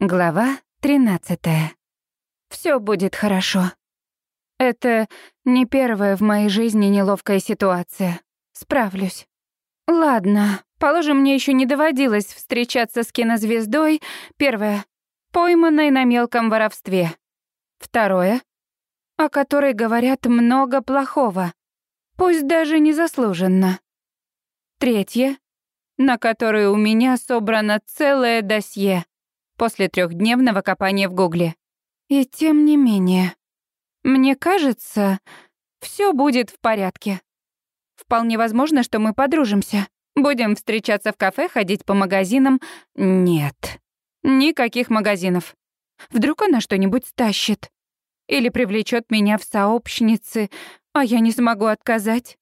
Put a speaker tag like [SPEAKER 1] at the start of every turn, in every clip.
[SPEAKER 1] Глава 13. Все будет хорошо. Это не первая в моей жизни неловкая ситуация. Справлюсь. Ладно, положим, мне еще не доводилось встречаться с кинозвездой. Первое пойманной на мелком воровстве. Второе о которой говорят много плохого, пусть даже незаслуженно. Третье на которое у меня собрано целое досье после трехдневного копания в Гугле. И тем не менее, мне кажется, все будет в порядке. Вполне возможно, что мы подружимся. Будем встречаться в кафе, ходить по магазинам. Нет, никаких магазинов. Вдруг она что-нибудь стащит. Или привлечет меня в сообщницы, а я не смогу отказать.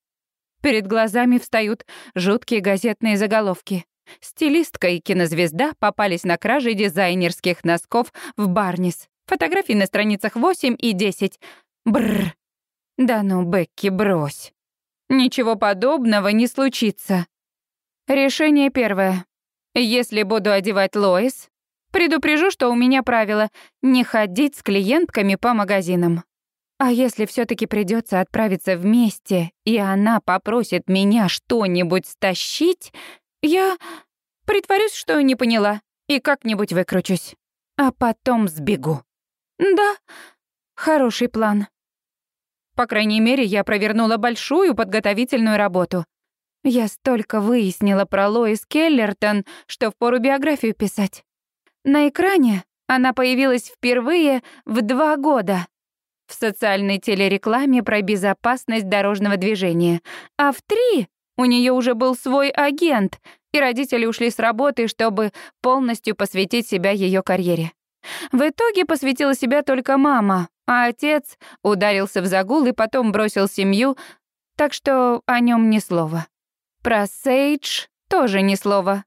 [SPEAKER 1] Перед глазами встают жуткие газетные заголовки. Стилистка и кинозвезда попались на краже дизайнерских носков в Барнис. Фотографии на страницах 8 и 10. Бррр. Да ну, Бекки, брось. Ничего подобного не случится. Решение первое. Если буду одевать Лоис, предупрежу, что у меня правило не ходить с клиентками по магазинам. А если все таки придется отправиться вместе, и она попросит меня что-нибудь стащить, я притворюсь, что не поняла, и как-нибудь выкручусь. А потом сбегу. Да, хороший план. По крайней мере, я провернула большую подготовительную работу. Я столько выяснила про Лоис Келлертон, что впору биографию писать. На экране она появилась впервые в два года в социальной телерекламе про безопасность дорожного движения, а в три у нее уже был свой агент, и родители ушли с работы, чтобы полностью посвятить себя ее карьере. В итоге посвятила себя только мама, а отец ударился в загул и потом бросил семью, так что о нем ни слова. Про Сейдж тоже ни слова.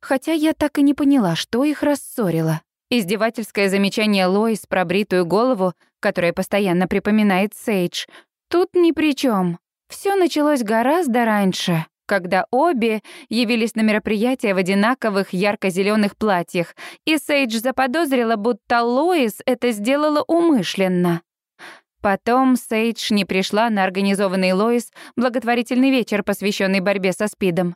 [SPEAKER 1] Хотя я так и не поняла, что их рассорило. Издевательское замечание Лоис про бритую голову, которое постоянно припоминает Сейдж, тут ни при чем. Все началось гораздо раньше, когда обе явились на мероприятие в одинаковых ярко зеленых платьях, и Сейдж заподозрила, будто Лоис это сделала умышленно. Потом Сейдж не пришла на организованный Лоис благотворительный вечер, посвященный борьбе со СПИДом.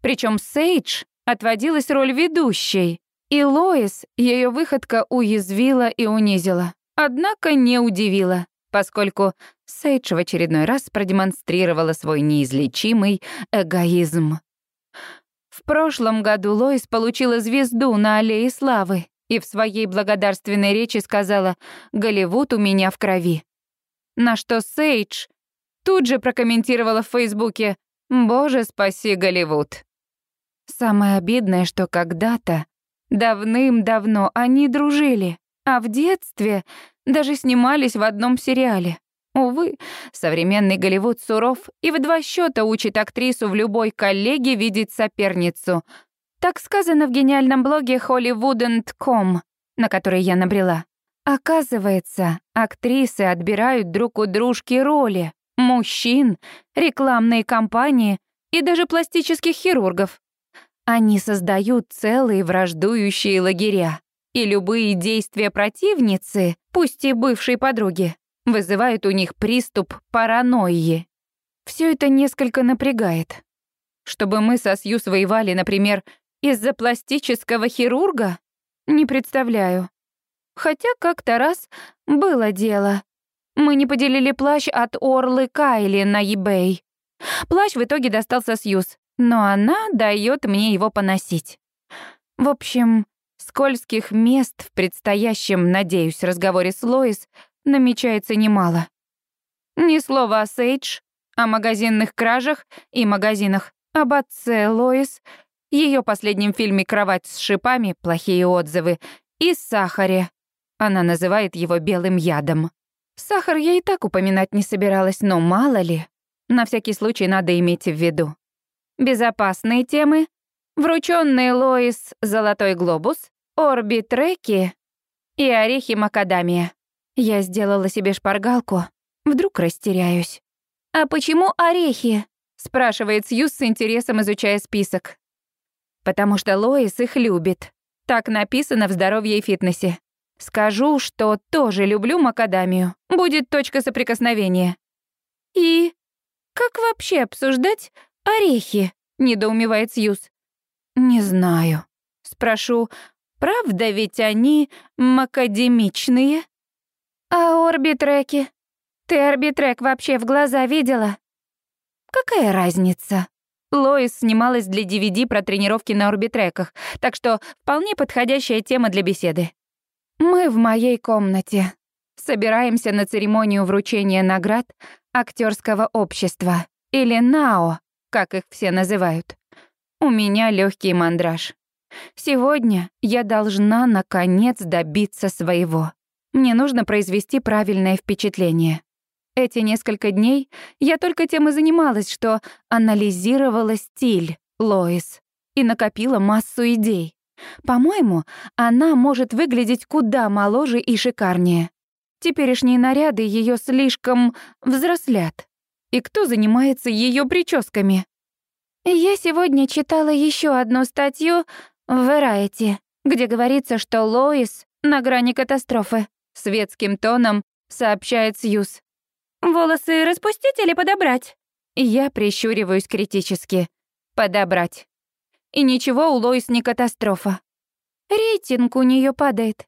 [SPEAKER 1] Причем Сейдж отводилась роль ведущей, и Лоис ее выходка уязвила и унизила, однако не удивила поскольку Сейдж в очередной раз продемонстрировала свой неизлечимый эгоизм. В прошлом году Лоис получила звезду на Аллее Славы и в своей благодарственной речи сказала «Голливуд у меня в крови». На что Сейдж тут же прокомментировала в Фейсбуке «Боже, спаси Голливуд». Самое обидное, что когда-то, давным-давно они дружили, а в детстве даже снимались в одном сериале. Увы, современный Голливуд суров и в два счета учит актрису в любой коллеге видеть соперницу. Так сказано в гениальном блоге hollywoodand.com, на который я набрела. Оказывается, актрисы отбирают друг у дружки роли, мужчин, рекламные кампании и даже пластических хирургов. Они создают целые враждующие лагеря и любые действия противницы, пусть и бывшей подруги, вызывают у них приступ паранойи. Все это несколько напрягает. Чтобы мы со Сьюз воевали, например, из-за пластического хирурга? Не представляю. Хотя как-то раз было дело. Мы не поделили плащ от Орлы Кайли на eBay. Плащ в итоге достался Сьюз, но она дает мне его поносить. В общем, Скользких мест в предстоящем, надеюсь, разговоре с Лоис намечается немало. Ни слова о Сейдж, о магазинных кражах и магазинах, об отце Лоис, ее последнем фильме «Кровать с шипами» плохие отзывы, и сахаре. Она называет его белым ядом. Сахар я и так упоминать не собиралась, но мало ли. На всякий случай надо иметь в виду. Безопасные темы. Вручённый Лоис «Золотой глобус», орбитреки и орехи макадамия. Я сделала себе шпаргалку. Вдруг растеряюсь. «А почему орехи?» — спрашивает Сьюз с интересом, изучая список. «Потому что Лоис их любит. Так написано в «Здоровье и фитнесе». Скажу, что тоже люблю макадамию. Будет точка соприкосновения. И как вообще обсуждать орехи? Недоумевает Сьюз. Не знаю. Спрошу, правда ведь они макадемичные? А орбитреки? Ты орбитрек вообще в глаза видела? Какая разница? Лоис снималась для DVD про тренировки на орбитреках, так что вполне подходящая тема для беседы. Мы в моей комнате. Собираемся на церемонию вручения наград актерского общества, или НАО, как их все называют. У меня легкий мандраж. Сегодня я должна, наконец, добиться своего. Мне нужно произвести правильное впечатление. Эти несколько дней я только тем и занималась, что анализировала стиль Лоис и накопила массу идей. По-моему, она может выглядеть куда моложе и шикарнее. Теперешние наряды ее слишком взрослят. И кто занимается ее прическами? Я сегодня читала еще одну статью в Variety, где говорится, что Лоис на грани катастрофы. Светским тоном сообщает Сьюз. «Волосы распустить или подобрать?» Я прищуриваюсь критически. «Подобрать». И ничего у Лоис не катастрофа. Рейтинг у нее падает.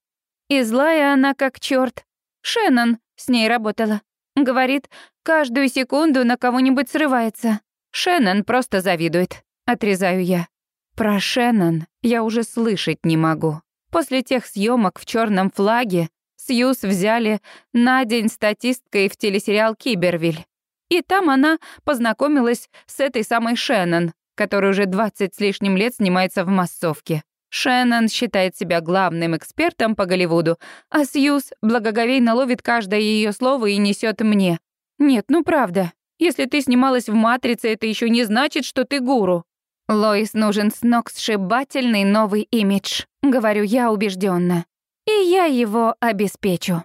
[SPEAKER 1] И злая она как черт. Шеннон с ней работала. Говорит, каждую секунду на кого-нибудь срывается. Шеннон просто завидует. Отрезаю я. Про Шеннон я уже слышать не могу. После тех съемок в черном флаге Сьюз взяли на день статисткой в телесериал «Кибервиль». И там она познакомилась с этой самой Шеннон, которая уже 20 с лишним лет снимается в массовке. Шеннон считает себя главным экспертом по Голливуду, а Сьюз благоговейно ловит каждое ее слово и несет мне. Нет, ну правда, если ты снималась в «Матрице», это еще не значит, что ты гуру. Лоис нужен сногсшибательный новый имидж, говорю я убежденно и я его обеспечу.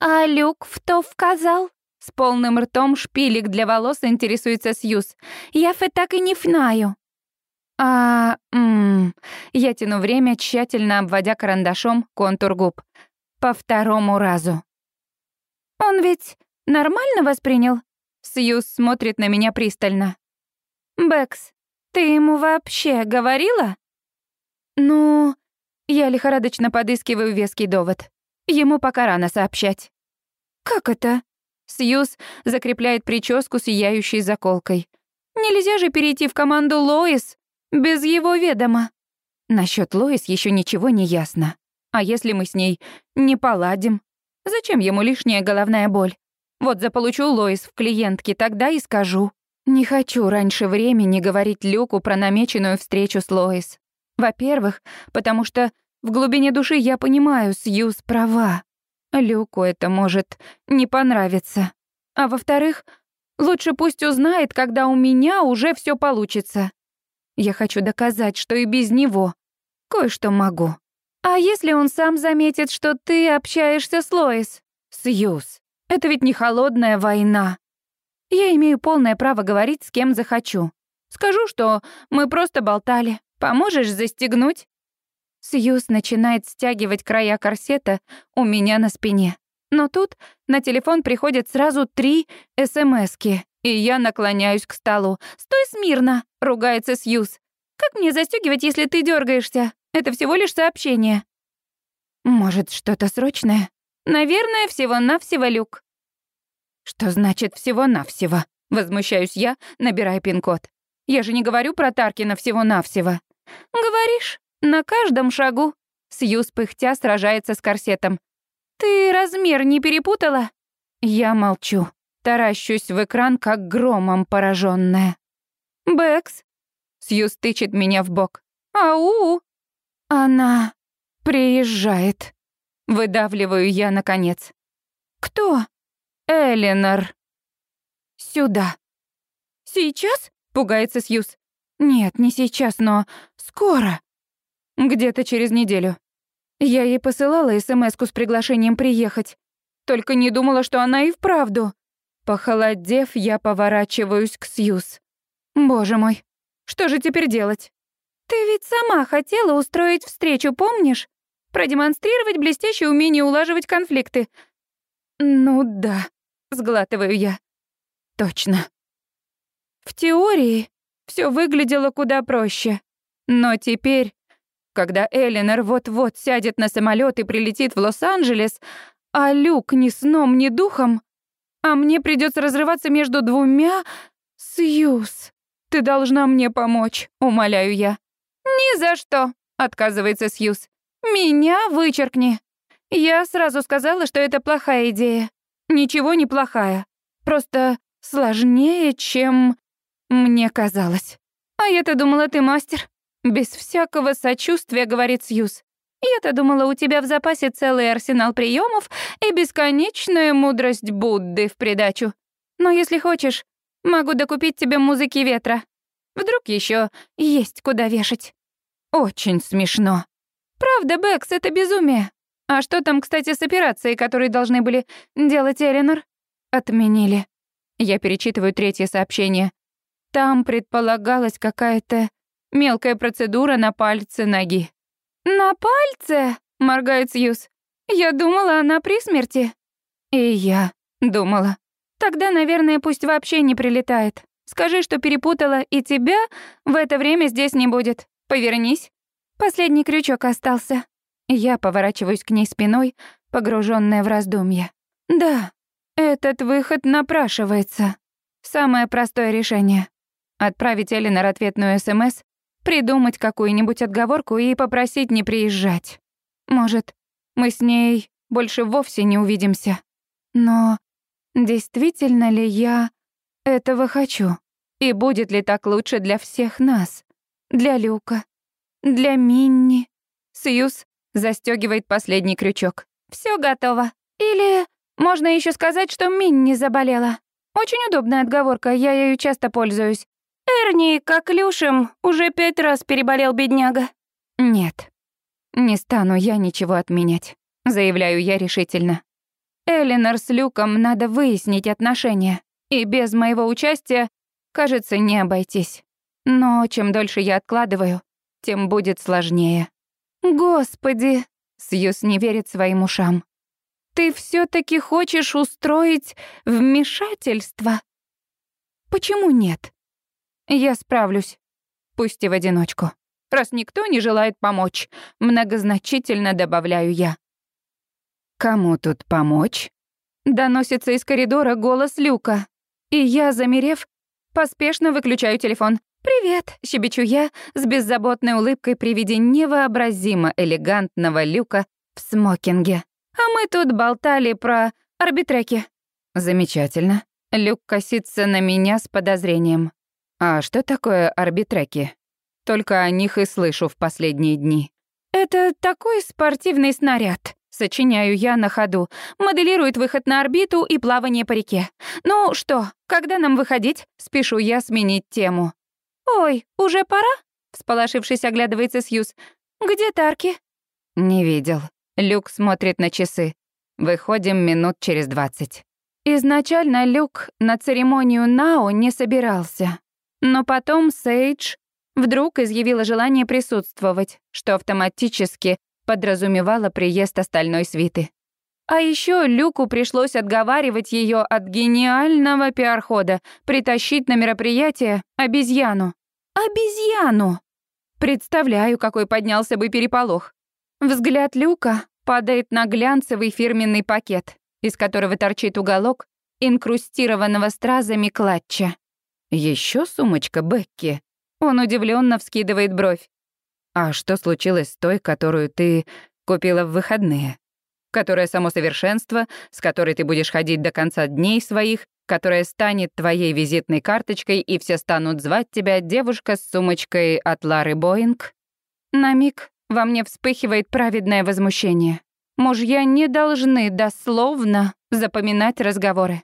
[SPEAKER 1] А Люк в то вказал? С полным ртом шпилек для волос интересуется Сьюз. Я фе так и не знаю. А, м я тяну время, тщательно обводя карандашом контур губ. По второму разу. Он ведь нормально воспринял? Сьюз смотрит на меня пристально. Бэкс, ты ему вообще говорила? Ну, я лихорадочно подыскиваю веский довод. Ему пока рано сообщать. «Как это?» Сьюз закрепляет прическу сияющей заколкой. «Нельзя же перейти в команду Лоис без его ведома». Насчет Лоис еще ничего не ясно. А если мы с ней не поладим? Зачем ему лишняя головная боль? Вот заполучу Лоис в клиентке, тогда и скажу. Не хочу раньше времени говорить Люку про намеченную встречу с Лоис. Во-первых, потому что в глубине души я понимаю, Сьюз права. Люку это может не понравиться. А во-вторых, лучше пусть узнает, когда у меня уже все получится. Я хочу доказать, что и без него кое-что могу. А если он сам заметит, что ты общаешься с Лоис? Сьюз, это ведь не холодная война. Я имею полное право говорить с кем захочу. Скажу, что мы просто болтали. Поможешь застегнуть?» Сьюз начинает стягивать края корсета у меня на спине. Но тут на телефон приходят сразу три СМСки, и я наклоняюсь к столу. «Стой смирно!» — ругается Сьюз. «Как мне застегивать, если ты дергаешься? Это всего лишь сообщение». «Может, что-то срочное?» «Наверное, всего-навсего люк». «Что значит всего-навсего?» — возмущаюсь я, набирая пин-код. Я же не говорю про Таркина всего-навсего. Говоришь, на каждом шагу. Сьюз пыхтя сражается с корсетом. Ты размер не перепутала? Я молчу, таращусь в экран, как громом пораженная. Бэкс. Сьюз тычет меня в бок. Ау! Она приезжает. Выдавливаю я наконец. Кто? Эленор. Сюда. Сейчас? Пугается Сьюз. Нет, не сейчас, но скоро. Где-то через неделю. Я ей посылала смс с приглашением приехать. Только не думала, что она и вправду. Похолодев, я поворачиваюсь к Сьюз. Боже мой, что же теперь делать? Ты ведь сама хотела устроить встречу, помнишь? Продемонстрировать блестящее умение улаживать конфликты. Ну да, сглатываю я. Точно. В теории все выглядело куда проще. Но теперь, когда Элинор вот-вот сядет на самолет и прилетит в Лос-Анджелес, а Люк ни сном, ни духом, а мне придется разрываться между двумя... Сьюз, ты должна мне помочь, умоляю я. Ни за что, отказывается Сьюз. Меня вычеркни. Я сразу сказала, что это плохая идея. Ничего не плохая. Просто сложнее, чем мне казалось. А я-то думала, ты мастер. Без всякого сочувствия, говорит Сьюз. Я-то думала, у тебя в запасе целый арсенал приемов и бесконечная мудрость Будды в придачу. Но если хочешь, могу докупить тебе музыки ветра. Вдруг еще есть куда вешать. Очень смешно. Правда, Бэкс, это безумие. А что там, кстати, с операцией, которую должны были делать Эленор? Отменили. Я перечитываю третье сообщение. Там предполагалась какая-то мелкая процедура на пальце ноги. «На пальце?» — моргает Сьюз. «Я думала, она при смерти». «И я думала. Тогда, наверное, пусть вообще не прилетает. Скажи, что перепутала, и тебя в это время здесь не будет. Повернись». Последний крючок остался. Я поворачиваюсь к ней спиной, погруженная в раздумья. «Да, этот выход напрашивается. Самое простое решение. Отправить Элинор ответную СМС, придумать какую-нибудь отговорку и попросить не приезжать. Может, мы с ней больше вовсе не увидимся. Но действительно ли я этого хочу? И будет ли так лучше для всех нас? Для Люка, для Минни. Сьюз застёгивает последний крючок. Всё готово. Или можно ещё сказать, что Минни заболела. Очень удобная отговорка, я ею часто пользуюсь. Эрни, как Люшем, уже пять раз переболел бедняга. Нет, не стану я ничего отменять, заявляю я решительно. Элинор с Люком надо выяснить отношения, и без моего участия, кажется, не обойтись. Но чем дольше я откладываю, тем будет сложнее. Господи, Сьюз не верит своим ушам. Ты все таки хочешь устроить вмешательство? Почему нет? Я справлюсь. Пусть и в одиночку. Раз никто не желает помочь, многозначительно добавляю я. Кому тут помочь? Доносится из коридора голос Люка. И я, замерев, поспешно выключаю телефон. «Привет», — щебечу я с беззаботной улыбкой при виде невообразимо элегантного Люка в смокинге. «А мы тут болтали про арбитреки». «Замечательно». Люк косится на меня с подозрением. А что такое арбитреки? Только о них и слышу в последние дни. Это такой спортивный снаряд. Сочиняю я на ходу. Моделирует выход на орбиту и плавание по реке. Ну что, когда нам выходить? Спешу я сменить тему. Ой, уже пора? Всполошившись, оглядывается Сьюз. Где Тарки? Не видел. Люк смотрит на часы. Выходим минут через двадцать. Изначально Люк на церемонию Нао не собирался. Но потом Сейдж вдруг изъявила желание присутствовать, что автоматически подразумевало приезд остальной свиты. А еще Люку пришлось отговаривать ее от гениального пиар-хода притащить на мероприятие обезьяну. Обезьяну! Представляю, какой поднялся бы переполох. Взгляд Люка падает на глянцевый фирменный пакет, из которого торчит уголок инкрустированного стразами клатча. Еще сумочка Бекки?» Он удивленно вскидывает бровь. «А что случилось с той, которую ты купила в выходные? Которая само совершенство, с которой ты будешь ходить до конца дней своих, которая станет твоей визитной карточкой, и все станут звать тебя девушка с сумочкой от Лары Боинг?» На миг во мне вспыхивает праведное возмущение. Мужья не должны дословно запоминать разговоры.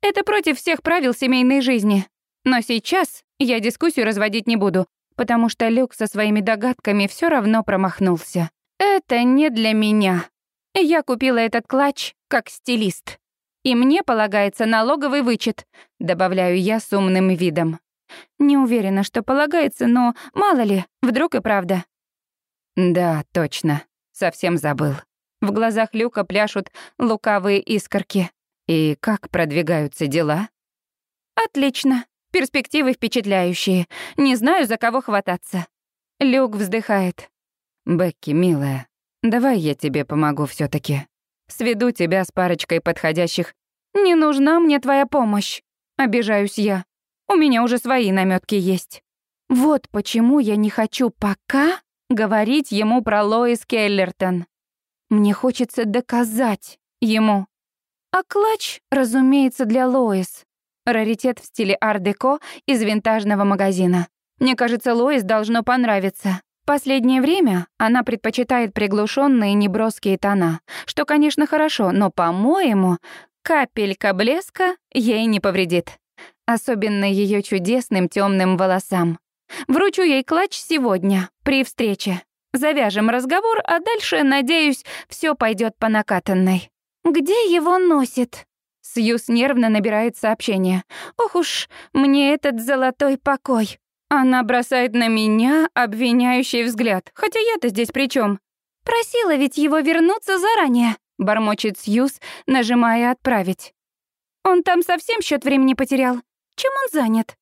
[SPEAKER 1] Это против всех правил семейной жизни. Но сейчас я дискуссию разводить не буду, потому что Люк со своими догадками все равно промахнулся. Это не для меня. Я купила этот клатч как стилист. И мне полагается налоговый вычет, добавляю я с умным видом. Не уверена, что полагается, но мало ли, вдруг и правда. Да, точно. Совсем забыл. В глазах Люка пляшут лукавые искорки. И как продвигаются дела? Отлично. Перспективы впечатляющие. Не знаю, за кого хвататься. Люк вздыхает. Бекки, милая, давай я тебе помогу все таки Сведу тебя с парочкой подходящих. Не нужна мне твоя помощь. Обижаюсь я. У меня уже свои наметки есть. Вот почему я не хочу пока говорить ему про Лоис Келлертон. Мне хочется доказать ему. А клатч, разумеется, для Лоис. Раритет в стиле ар-деко из винтажного магазина. Мне кажется, Лоис должно понравиться. Последнее время она предпочитает приглушенные неброские тона, что, конечно, хорошо, но, по-моему, капелька блеска ей не повредит. Особенно ее чудесным темным волосам. Вручу ей клатч сегодня, при встрече. Завяжем разговор, а дальше, надеюсь, все пойдет по накатанной. Где его носит? Сьюз нервно набирает сообщение. Ох уж, мне этот золотой покой. Она бросает на меня обвиняющий взгляд. Хотя я-то здесь при чем? Просила ведь его вернуться заранее, бормочет Сьюз, нажимая отправить. Он там совсем счет времени потерял. Чем он занят?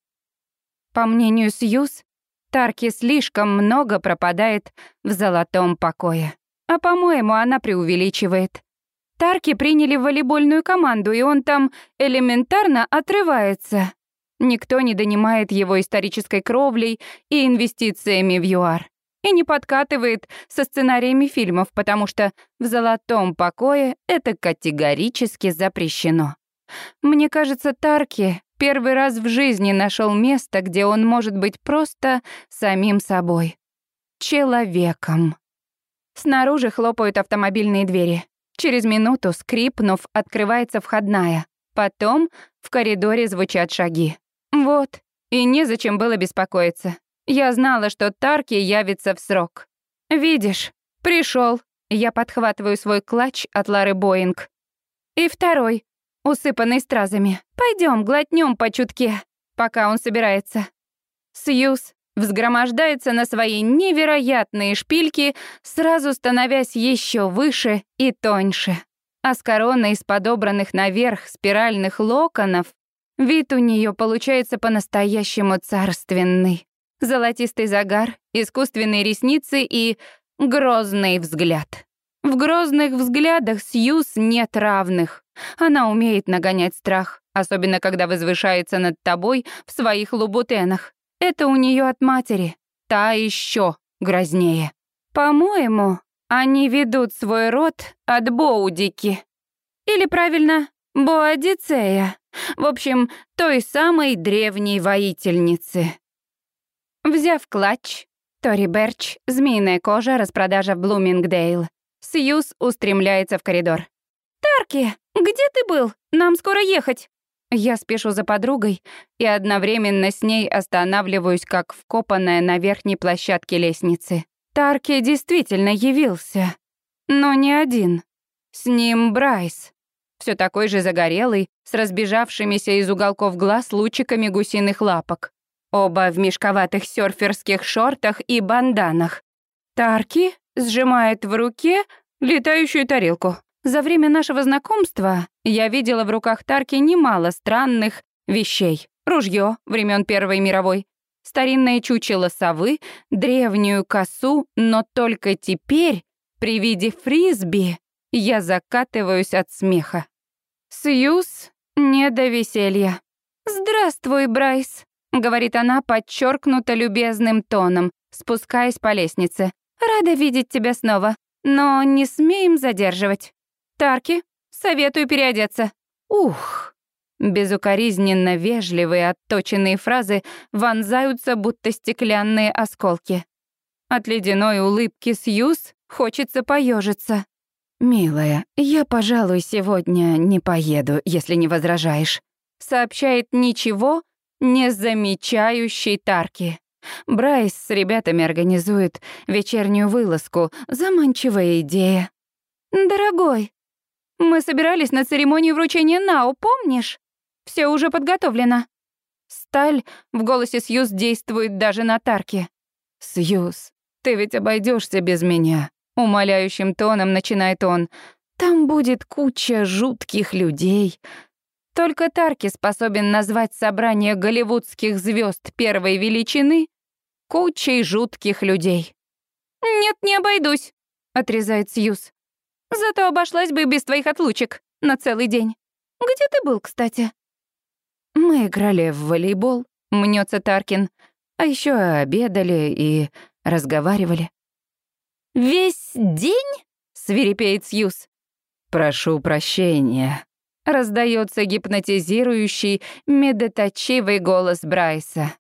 [SPEAKER 1] По мнению Сьюз, Тарки слишком много пропадает в золотом покое. А по-моему, она преувеличивает. Тарки приняли волейбольную команду, и он там элементарно отрывается. Никто не донимает его исторической кровлей и инвестициями в ЮАР. И не подкатывает со сценариями фильмов, потому что в «Золотом покое» это категорически запрещено. Мне кажется, Тарки первый раз в жизни нашел место, где он может быть просто самим собой. Человеком. Снаружи хлопают автомобильные двери. Через минуту, скрипнув, открывается входная. Потом в коридоре звучат шаги. Вот, и незачем было беспокоиться. Я знала, что Тарки явится в срок. Видишь, пришел. Я подхватываю свой клатч от Лары Боинг. И второй, усыпанный стразами. Пойдем, глотнем по чутке, пока он собирается. Сьюз взгромождается на свои невероятные шпильки, сразу становясь еще выше и тоньше. А с короной из подобранных наверх спиральных локонов вид у нее получается по-настоящему царственный. Золотистый загар, искусственные ресницы и грозный взгляд. В грозных взглядах Сьюз нет равных. Она умеет нагонять страх, особенно когда возвышается над тобой в своих лубутенах. Это у нее от матери. Та еще грознее. По-моему, они ведут свой род от Боудики. Или правильно, Боадицея. В общем, той самой древней воительницы. Взяв клатч, Тори Берч, змеиная кожа, распродажа в Блумингдейл. Сьюз устремляется в коридор. «Тарки, где ты был? Нам скоро ехать!» Я спешу за подругой и одновременно с ней останавливаюсь, как вкопанная на верхней площадке лестницы. Тарки действительно явился. Но не один. С ним Брайс. Все такой же загорелый, с разбежавшимися из уголков глаз лучиками гусиных лапок. Оба в мешковатых серферских шортах и банданах. Тарки сжимает в руке летающую тарелку. За время нашего знакомства я видела в руках Тарки немало странных вещей. Ружье времен Первой мировой, старинное чучело совы, древнюю косу, но только теперь, при виде фрисби, я закатываюсь от смеха. Сьюз не до веселья. «Здравствуй, Брайс», — говорит она подчеркнуто любезным тоном, спускаясь по лестнице. «Рада видеть тебя снова, но не смеем задерживать». «Тарки, советую переодеться». «Ух!» Безукоризненно вежливые отточенные фразы вонзаются, будто стеклянные осколки. От ледяной улыбки Сьюз хочется поежиться. «Милая, я, пожалуй, сегодня не поеду, если не возражаешь», сообщает ничего не замечающий Тарки. Брайс с ребятами организует вечернюю вылазку. Заманчивая идея. «Дорогой, мы собирались на церемонию вручения НАУ, помнишь? Все уже подготовлено». Сталь в голосе Сьюз действует даже на Тарки. «Сьюз, ты ведь обойдешься без меня», — умоляющим тоном начинает он. «Там будет куча жутких людей». Только Тарки способен назвать собрание голливудских звезд первой величины кучей жутких людей. «Нет, не обойдусь», — отрезает Сьюз. «Зато обошлась бы без твоих отлучек на целый день. Где ты был, кстати?» «Мы играли в волейбол», — мнется Таркин. «А еще обедали и разговаривали». «Весь день?» — свирепеет Сьюз. «Прошу прощения», — раздается гипнотизирующий, медоточивый голос Брайса.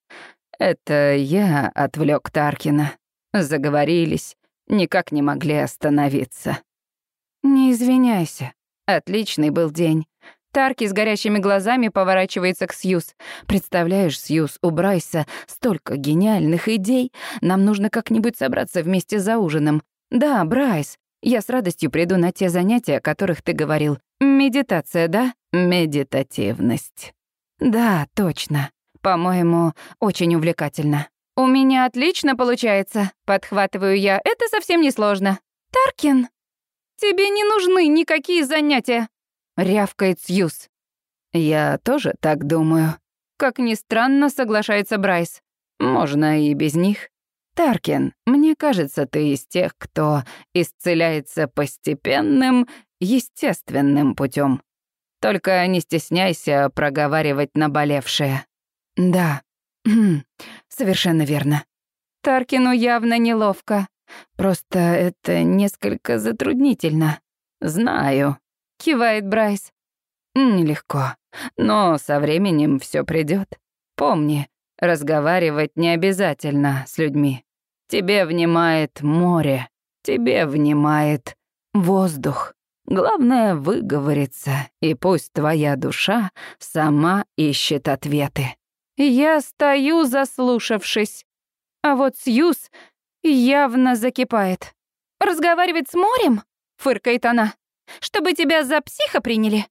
[SPEAKER 1] «Это я отвлек Таркина. Заговорились, никак не могли остановиться». «Не извиняйся. Отличный был день. Тарки с горящими глазами поворачивается к Сьюз. «Представляешь, Сьюз, у Брайса столько гениальных идей. Нам нужно как-нибудь собраться вместе за ужином. Да, Брайс, я с радостью приду на те занятия, о которых ты говорил. Медитация, да? Медитативность. Да, точно. По-моему, очень увлекательно. У меня отлично получается, подхватываю я. Это совсем не сложно. Таркин, тебе не нужны никакие занятия. — рявкает Сьюз. «Я тоже так думаю». Как ни странно, соглашается Брайс. «Можно и без них». «Таркин, мне кажется, ты из тех, кто исцеляется постепенным, естественным путем. Только не стесняйся проговаривать наболевшее». «Да, совершенно верно». Таркину явно неловко. Просто это несколько затруднительно. Знаю. — кивает Брайс. «Нелегко, но со временем все придет. Помни, разговаривать не обязательно с людьми. Тебе внимает море, тебе внимает воздух. Главное — выговориться, и пусть твоя душа сама ищет ответы». Я стою, заслушавшись. А вот Сьюз явно закипает. «Разговаривать с морем?» — фыркает она. Чтобы тебя за психа приняли?»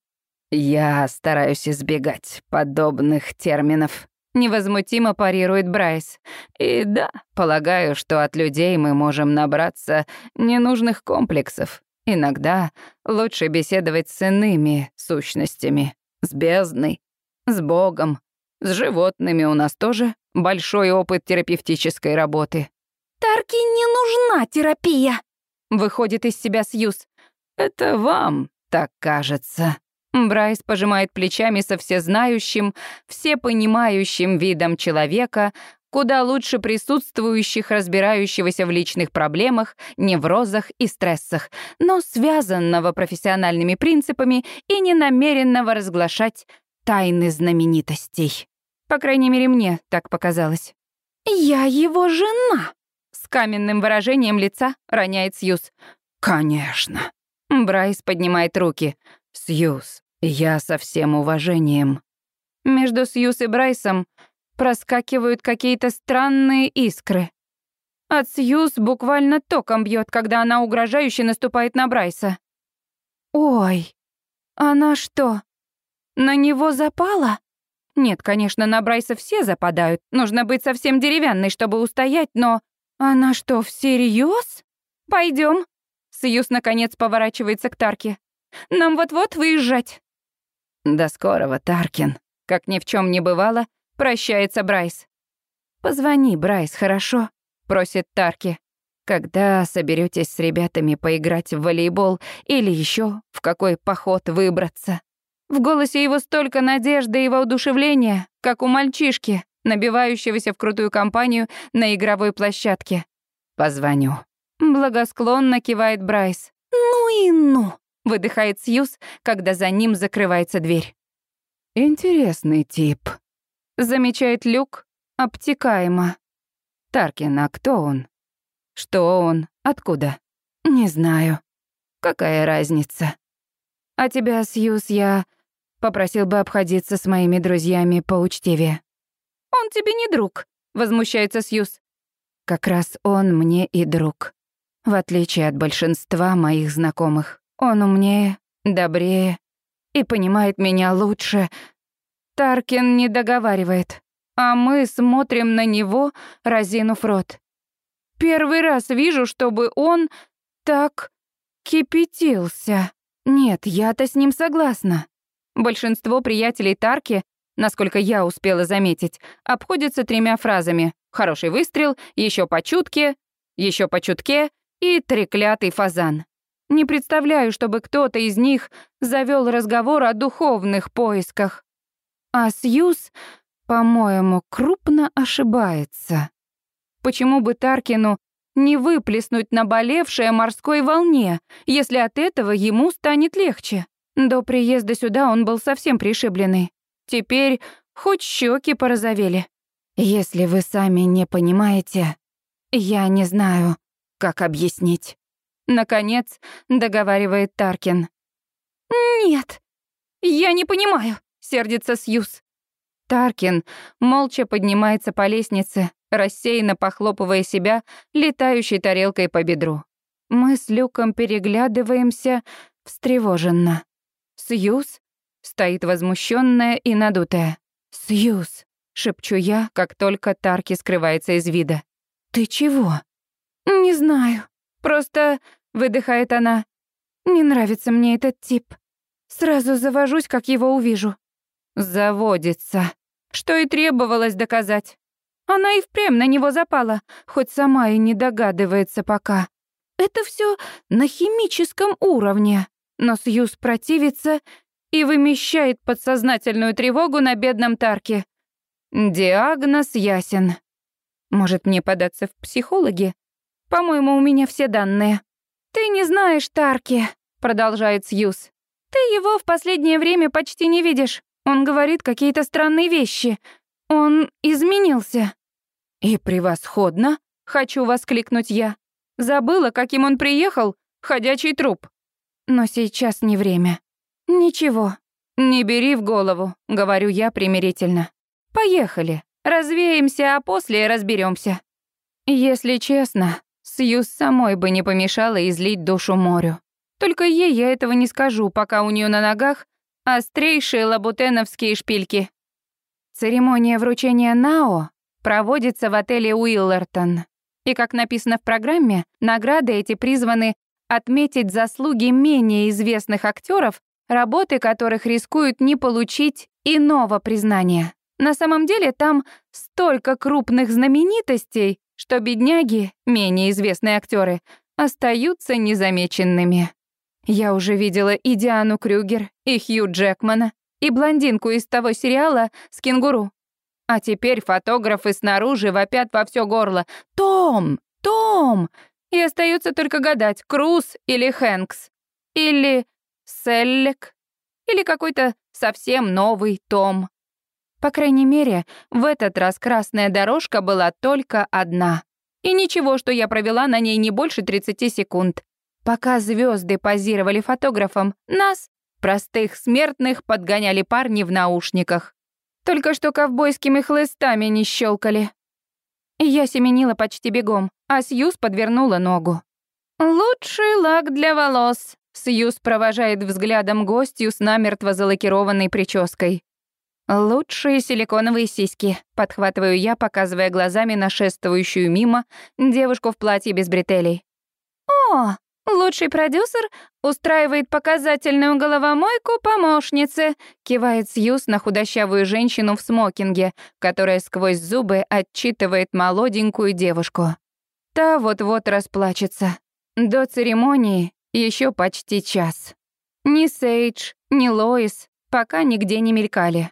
[SPEAKER 1] «Я стараюсь избегать подобных терминов», — невозмутимо парирует Брайс. «И да, полагаю, что от людей мы можем набраться ненужных комплексов. Иногда лучше беседовать с иными сущностями, с бездной, с Богом, с животными у нас тоже большой опыт терапевтической работы».
[SPEAKER 2] «Тарки не нужна терапия», —
[SPEAKER 1] выходит из себя Сьюз.
[SPEAKER 2] «Это вам так кажется».
[SPEAKER 1] Брайс пожимает плечами со всезнающим, всепонимающим видом человека, куда лучше присутствующих, разбирающегося в личных проблемах, неврозах и стрессах, но связанного профессиональными принципами и не намеренного разглашать тайны знаменитостей. По крайней мере, мне так показалось.
[SPEAKER 2] «Я его жена!»
[SPEAKER 1] Каменным выражением лица роняет Сьюз.
[SPEAKER 2] «Конечно!»
[SPEAKER 1] Брайс поднимает руки.
[SPEAKER 2] «Сьюз, я со всем уважением».
[SPEAKER 1] Между Сьюз и Брайсом проскакивают какие-то странные искры. От Сьюз буквально током бьет, когда она угрожающе наступает на Брайса. «Ой, она что, на него запала?» Нет, конечно, на Брайса все западают. Нужно быть совсем деревянной, чтобы устоять, но... Она что, всерьез? Пойдем, Сьюз, наконец, поворачивается к Тарки. «Нам вот-вот выезжать».
[SPEAKER 2] «До скорого, Таркин».
[SPEAKER 1] Как ни в чем не бывало, прощается Брайс.
[SPEAKER 2] «Позвони, Брайс, хорошо?»
[SPEAKER 1] — просит Тарки.
[SPEAKER 2] «Когда соберетесь с ребятами поиграть в волейбол или еще в какой поход выбраться?»
[SPEAKER 1] В голосе его столько надежды и воодушевления, как у мальчишки, набивающегося в крутую компанию на игровой площадке.
[SPEAKER 2] «Позвоню»,
[SPEAKER 1] Благосклонно кивает Брайс.
[SPEAKER 2] «Ну и ну!»
[SPEAKER 1] — выдыхает Сьюз, когда за ним закрывается дверь.
[SPEAKER 2] «Интересный тип», —
[SPEAKER 1] замечает Люк обтекаемо.
[SPEAKER 2] «Таркин, а кто он?»
[SPEAKER 1] «Что он? Откуда?»
[SPEAKER 2] «Не знаю. Какая разница?»
[SPEAKER 1] «А тебя, Сьюз, я попросил бы обходиться с моими друзьями поучтивее». «Он тебе не друг», — возмущается Сьюз.
[SPEAKER 2] «Как раз он мне и друг. В отличие от большинства моих знакомых, он умнее, добрее и понимает меня лучше.
[SPEAKER 1] Таркин не договаривает. а мы смотрим на него, разинув рот. Первый раз вижу, чтобы он так кипятился. Нет, я-то с ним согласна. Большинство приятелей Тарки, насколько я успела заметить, обходятся тремя фразами «хороший выстрел», «еще по чутке», «еще по чутке» и «треклятый фазан». Не представляю, чтобы кто-то из них завел разговор о духовных поисках. А Сьюз, по-моему, крупно ошибается. Почему бы Таркину не выплеснуть наболевшее морской волне, если от этого ему станет легче? До приезда сюда он был совсем пришибленный. Теперь хоть щеки порозовели. Если вы сами не понимаете, я не знаю, как объяснить. Наконец, договаривает Таркин. «Нет, я не понимаю», — сердится Сьюз. Таркин молча поднимается по лестнице, рассеянно похлопывая себя летающей тарелкой по бедру. Мы с Люком переглядываемся встревоженно. Сьюз стоит возмущенная и надутая. «Сьюз», — шепчу я, как только Тарки скрывается из вида. «Ты чего?» «Не знаю. Просто...» — выдыхает она. «Не нравится мне этот тип. Сразу завожусь, как его увижу». Заводится. Что и требовалось доказать. Она и впрямь на него запала, хоть сама и не догадывается пока. Это все на химическом уровне. Но Сьюз противится и вымещает подсознательную тревогу на бедном Тарке. Диагноз ясен. Может, мне податься в психологи? По-моему, у меня все данные. «Ты не знаешь Тарки», — продолжает Сьюз. «Ты его в последнее время почти не видишь. Он говорит какие-то странные вещи. Он изменился». «И превосходно», — хочу воскликнуть я. Забыла, каким он приехал, ходячий труп. Но сейчас не время. Ничего, не бери в голову, говорю я примирительно. Поехали, развеемся, а после разберемся. Если честно, Сьюз самой бы не помешала излить душу морю. Только ей я этого не скажу, пока у нее на ногах острейшие лабутеновские шпильки. Церемония вручения Нао проводится в отеле Уиллертон. И, как написано в программе, награды эти призваны отметить заслуги менее известных актеров, работы которых рискуют не получить иного признания. На самом деле там столько крупных знаменитостей, что бедняги, менее известные актеры, остаются незамеченными. Я уже видела и Диану Крюгер, и Хью Джекмана, и блондинку из того сериала с кенгуру. А теперь фотографы снаружи вопят во все горло «Том! Том!» И остается только гадать, Круз или Хэнкс. Или Селлек. Или какой-то совсем новый Том. По крайней мере, в этот раз красная дорожка была только одна. И ничего, что я провела на ней не больше 30 секунд. Пока звезды позировали фотографам, нас, простых смертных, подгоняли парни в наушниках. Только что ковбойскими хлыстами не щелкали. Я семенила почти бегом, а Сьюз подвернула ногу. «Лучший лак для волос», — Сьюз провожает взглядом гостью с намертво залакированной прической. «Лучшие силиконовые сиськи», — подхватываю я, показывая глазами нашествующую мимо девушку в платье без бретелей. «О, лучший продюсер устраивает показательную головомойку помощнице», — кивает Сьюз на худощавую женщину в смокинге, которая сквозь зубы отчитывает молоденькую девушку. Та вот-вот расплачется. До церемонии еще почти час. Ни Сейдж, ни Лоис пока нигде не мелькали.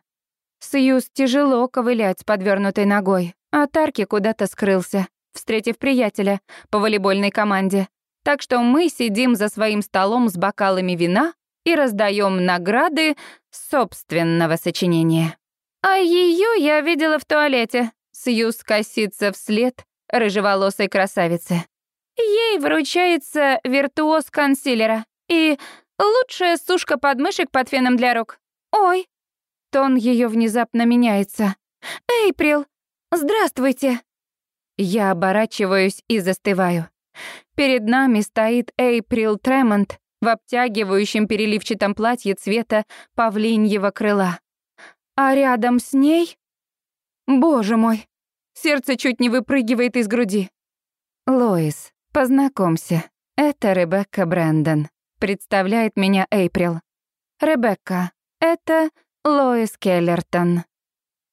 [SPEAKER 1] Сьюз тяжело ковылять с подвернутой ногой, а Тарки куда-то скрылся, встретив приятеля по волейбольной команде. Так что мы сидим за своим столом с бокалами вина и раздаем награды собственного сочинения. А ее я видела в туалете. Сьюз косится вслед рыжеволосой красавице. Ей вручается виртуоз консилера и лучшая сушка подмышек под феном для рук. Ой, Тон ее внезапно меняется. «Эйприл, здравствуйте!» Я оборачиваюсь и застываю. Перед нами стоит Эйприл Тремонт в обтягивающем переливчатом платье цвета павлиньего крыла. А рядом с ней Боже мой, сердце чуть не выпрыгивает из груди.
[SPEAKER 2] Лоис, познакомься, это Ребекка Брэндон. Представляет меня Эйприл. Ребекка, это Лоис Келлертон.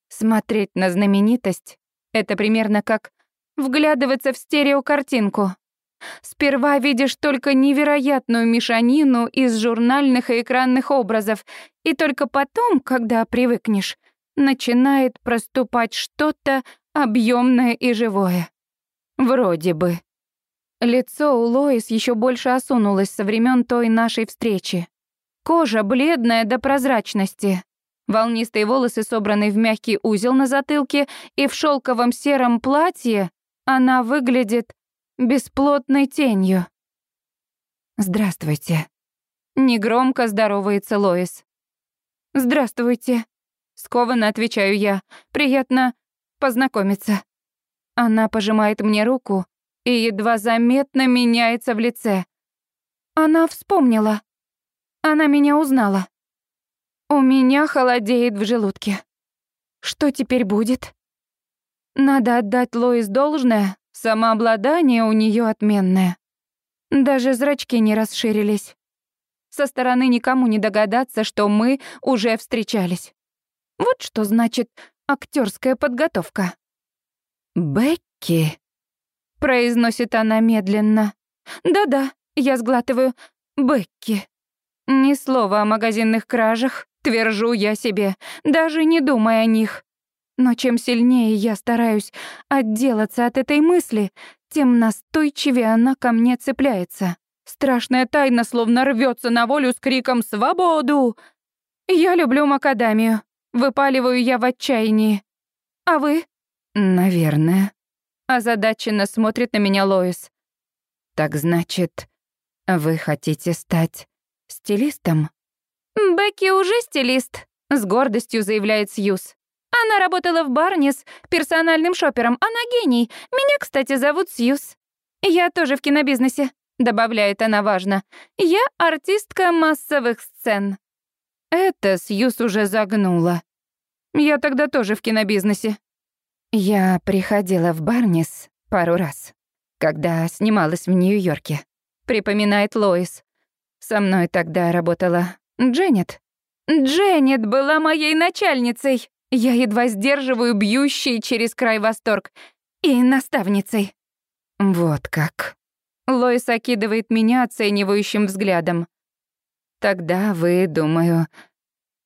[SPEAKER 2] Смотреть на знаменитость — это примерно как вглядываться в стереокартинку. Сперва видишь только невероятную мешанину из журнальных и экранных образов, и только потом, когда привыкнешь, начинает проступать что-то объемное и живое. Вроде бы. Лицо у Лоис еще больше осунулось со времен той нашей встречи. Кожа бледная до прозрачности. Волнистые волосы собраны в мягкий узел на затылке, и в шелковом сером платье она выглядит бесплотной тенью. «Здравствуйте». Негромко здоровается Лоис. «Здравствуйте». Скованно отвечаю я. «Приятно познакомиться». Она пожимает мне руку и едва заметно меняется в лице. Она вспомнила. Она меня узнала. У меня холодеет в желудке. Что теперь будет? Надо отдать Лоис должное, самообладание у нее отменное. Даже зрачки не расширились. Со стороны никому не догадаться, что мы уже встречались. Вот что значит актерская подготовка. «Бекки», — произносит она медленно. «Да-да», — я сглатываю, «Бекки». Ни слова о магазинных кражах, твержу я себе, даже не думая о них. Но чем сильнее я стараюсь отделаться от этой мысли, тем настойчивее она ко мне цепляется. Страшная тайна словно рвется на волю с криком «Свободу!». Я люблю макадамию. Выпаливаю я в отчаянии. А вы? Наверное. Озадаченно смотрит на меня Лоис. Так значит, вы хотите стать стилистом? Бекки уже стилист, с гордостью заявляет Сьюз. Она работала в Барнис персональным шопером. Она гений. Меня, кстати, зовут Сьюз. Я тоже в кинобизнесе, добавляет она важно. Я артистка массовых сцен. Это Сьюз уже загнула. Я тогда тоже в кинобизнесе. Я приходила в Барнис пару раз, когда снималась в Нью-Йорке. Припоминает Лоис. Со мной тогда работала Дженнет. Дженнет была моей начальницей. Я едва сдерживаю бьющий через край восторг. И наставницей. Вот как. Лоис окидывает меня оценивающим взглядом. Тогда вы, думаю,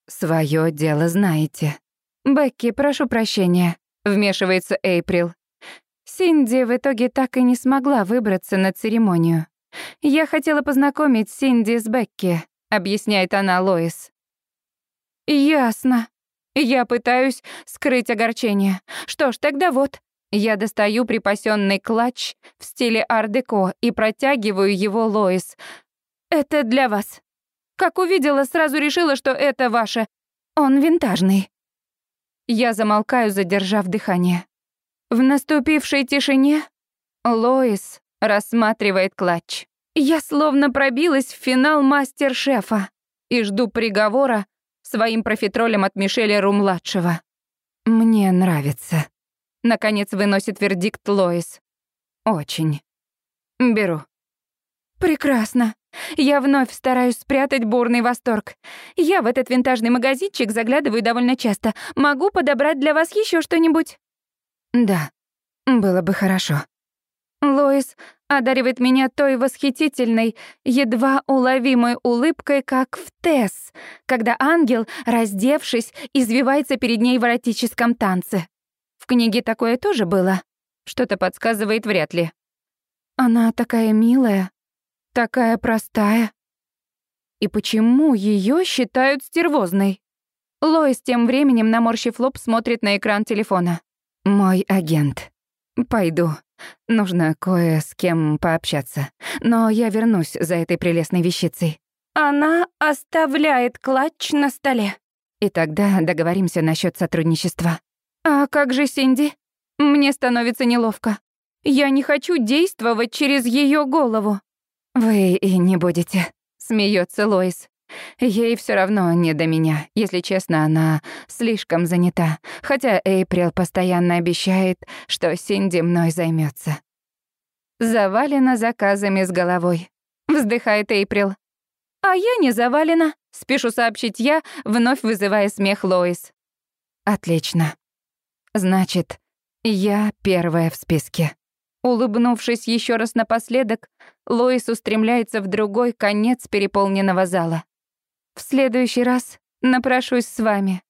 [SPEAKER 2] свое дело знаете. Бекки, прошу прощения, вмешивается Эйприл. Синди в итоге так и не смогла выбраться на церемонию. Я хотела познакомить Синди с Бекки, объясняет она Лоис. Ясно. Я пытаюсь скрыть огорчение. Что ж, тогда вот. Я достаю припасенный клатч в стиле ар-деко и протягиваю его Лоис. Это для вас. Как увидела, сразу решила, что это ваше. Он винтажный. Я замолкаю, задержав дыхание. В наступившей тишине Лоис рассматривает клатч. Я словно пробилась в финал мастер-шефа и жду приговора своим профитролем от Мишеля Ру-младшего. «Мне нравится», — наконец выносит вердикт Лоис. «Очень. Беру». «Прекрасно. Я вновь стараюсь спрятать бурный восторг. Я в этот винтажный магазинчик заглядываю довольно часто. Могу подобрать для вас еще что-нибудь?» «Да, было бы хорошо». Лоис одаривает меня той восхитительной, едва уловимой улыбкой, как в Тесс, когда ангел, раздевшись, извивается перед ней в эротическом танце. В книге такое тоже было. Что-то подсказывает вряд ли. Она такая милая, такая простая. И почему ее считают стервозной? Лоис тем временем, наморщив лоб, смотрит на экран телефона. «Мой агент. Пойду. Нужно кое с кем пообщаться. Но я вернусь за этой прелестной вещицей. Она оставляет клатч на столе. И тогда договоримся насчет сотрудничества. А как же Синди? Мне становится неловко. Я не хочу действовать через ее голову. Вы и не будете, смеется Лоис. Ей все равно не до меня. Если честно, она слишком занята. Хотя Эйприл постоянно обещает, что Синди мной займется. Завалена заказами с головой. Вздыхает Эйприл. А я не завалена. Спешу сообщить я, вновь вызывая смех Лоис. Отлично. Значит, я первая в списке. Улыбнувшись еще раз напоследок, Лоис устремляется в другой конец переполненного зала. «В следующий раз напрошусь с вами.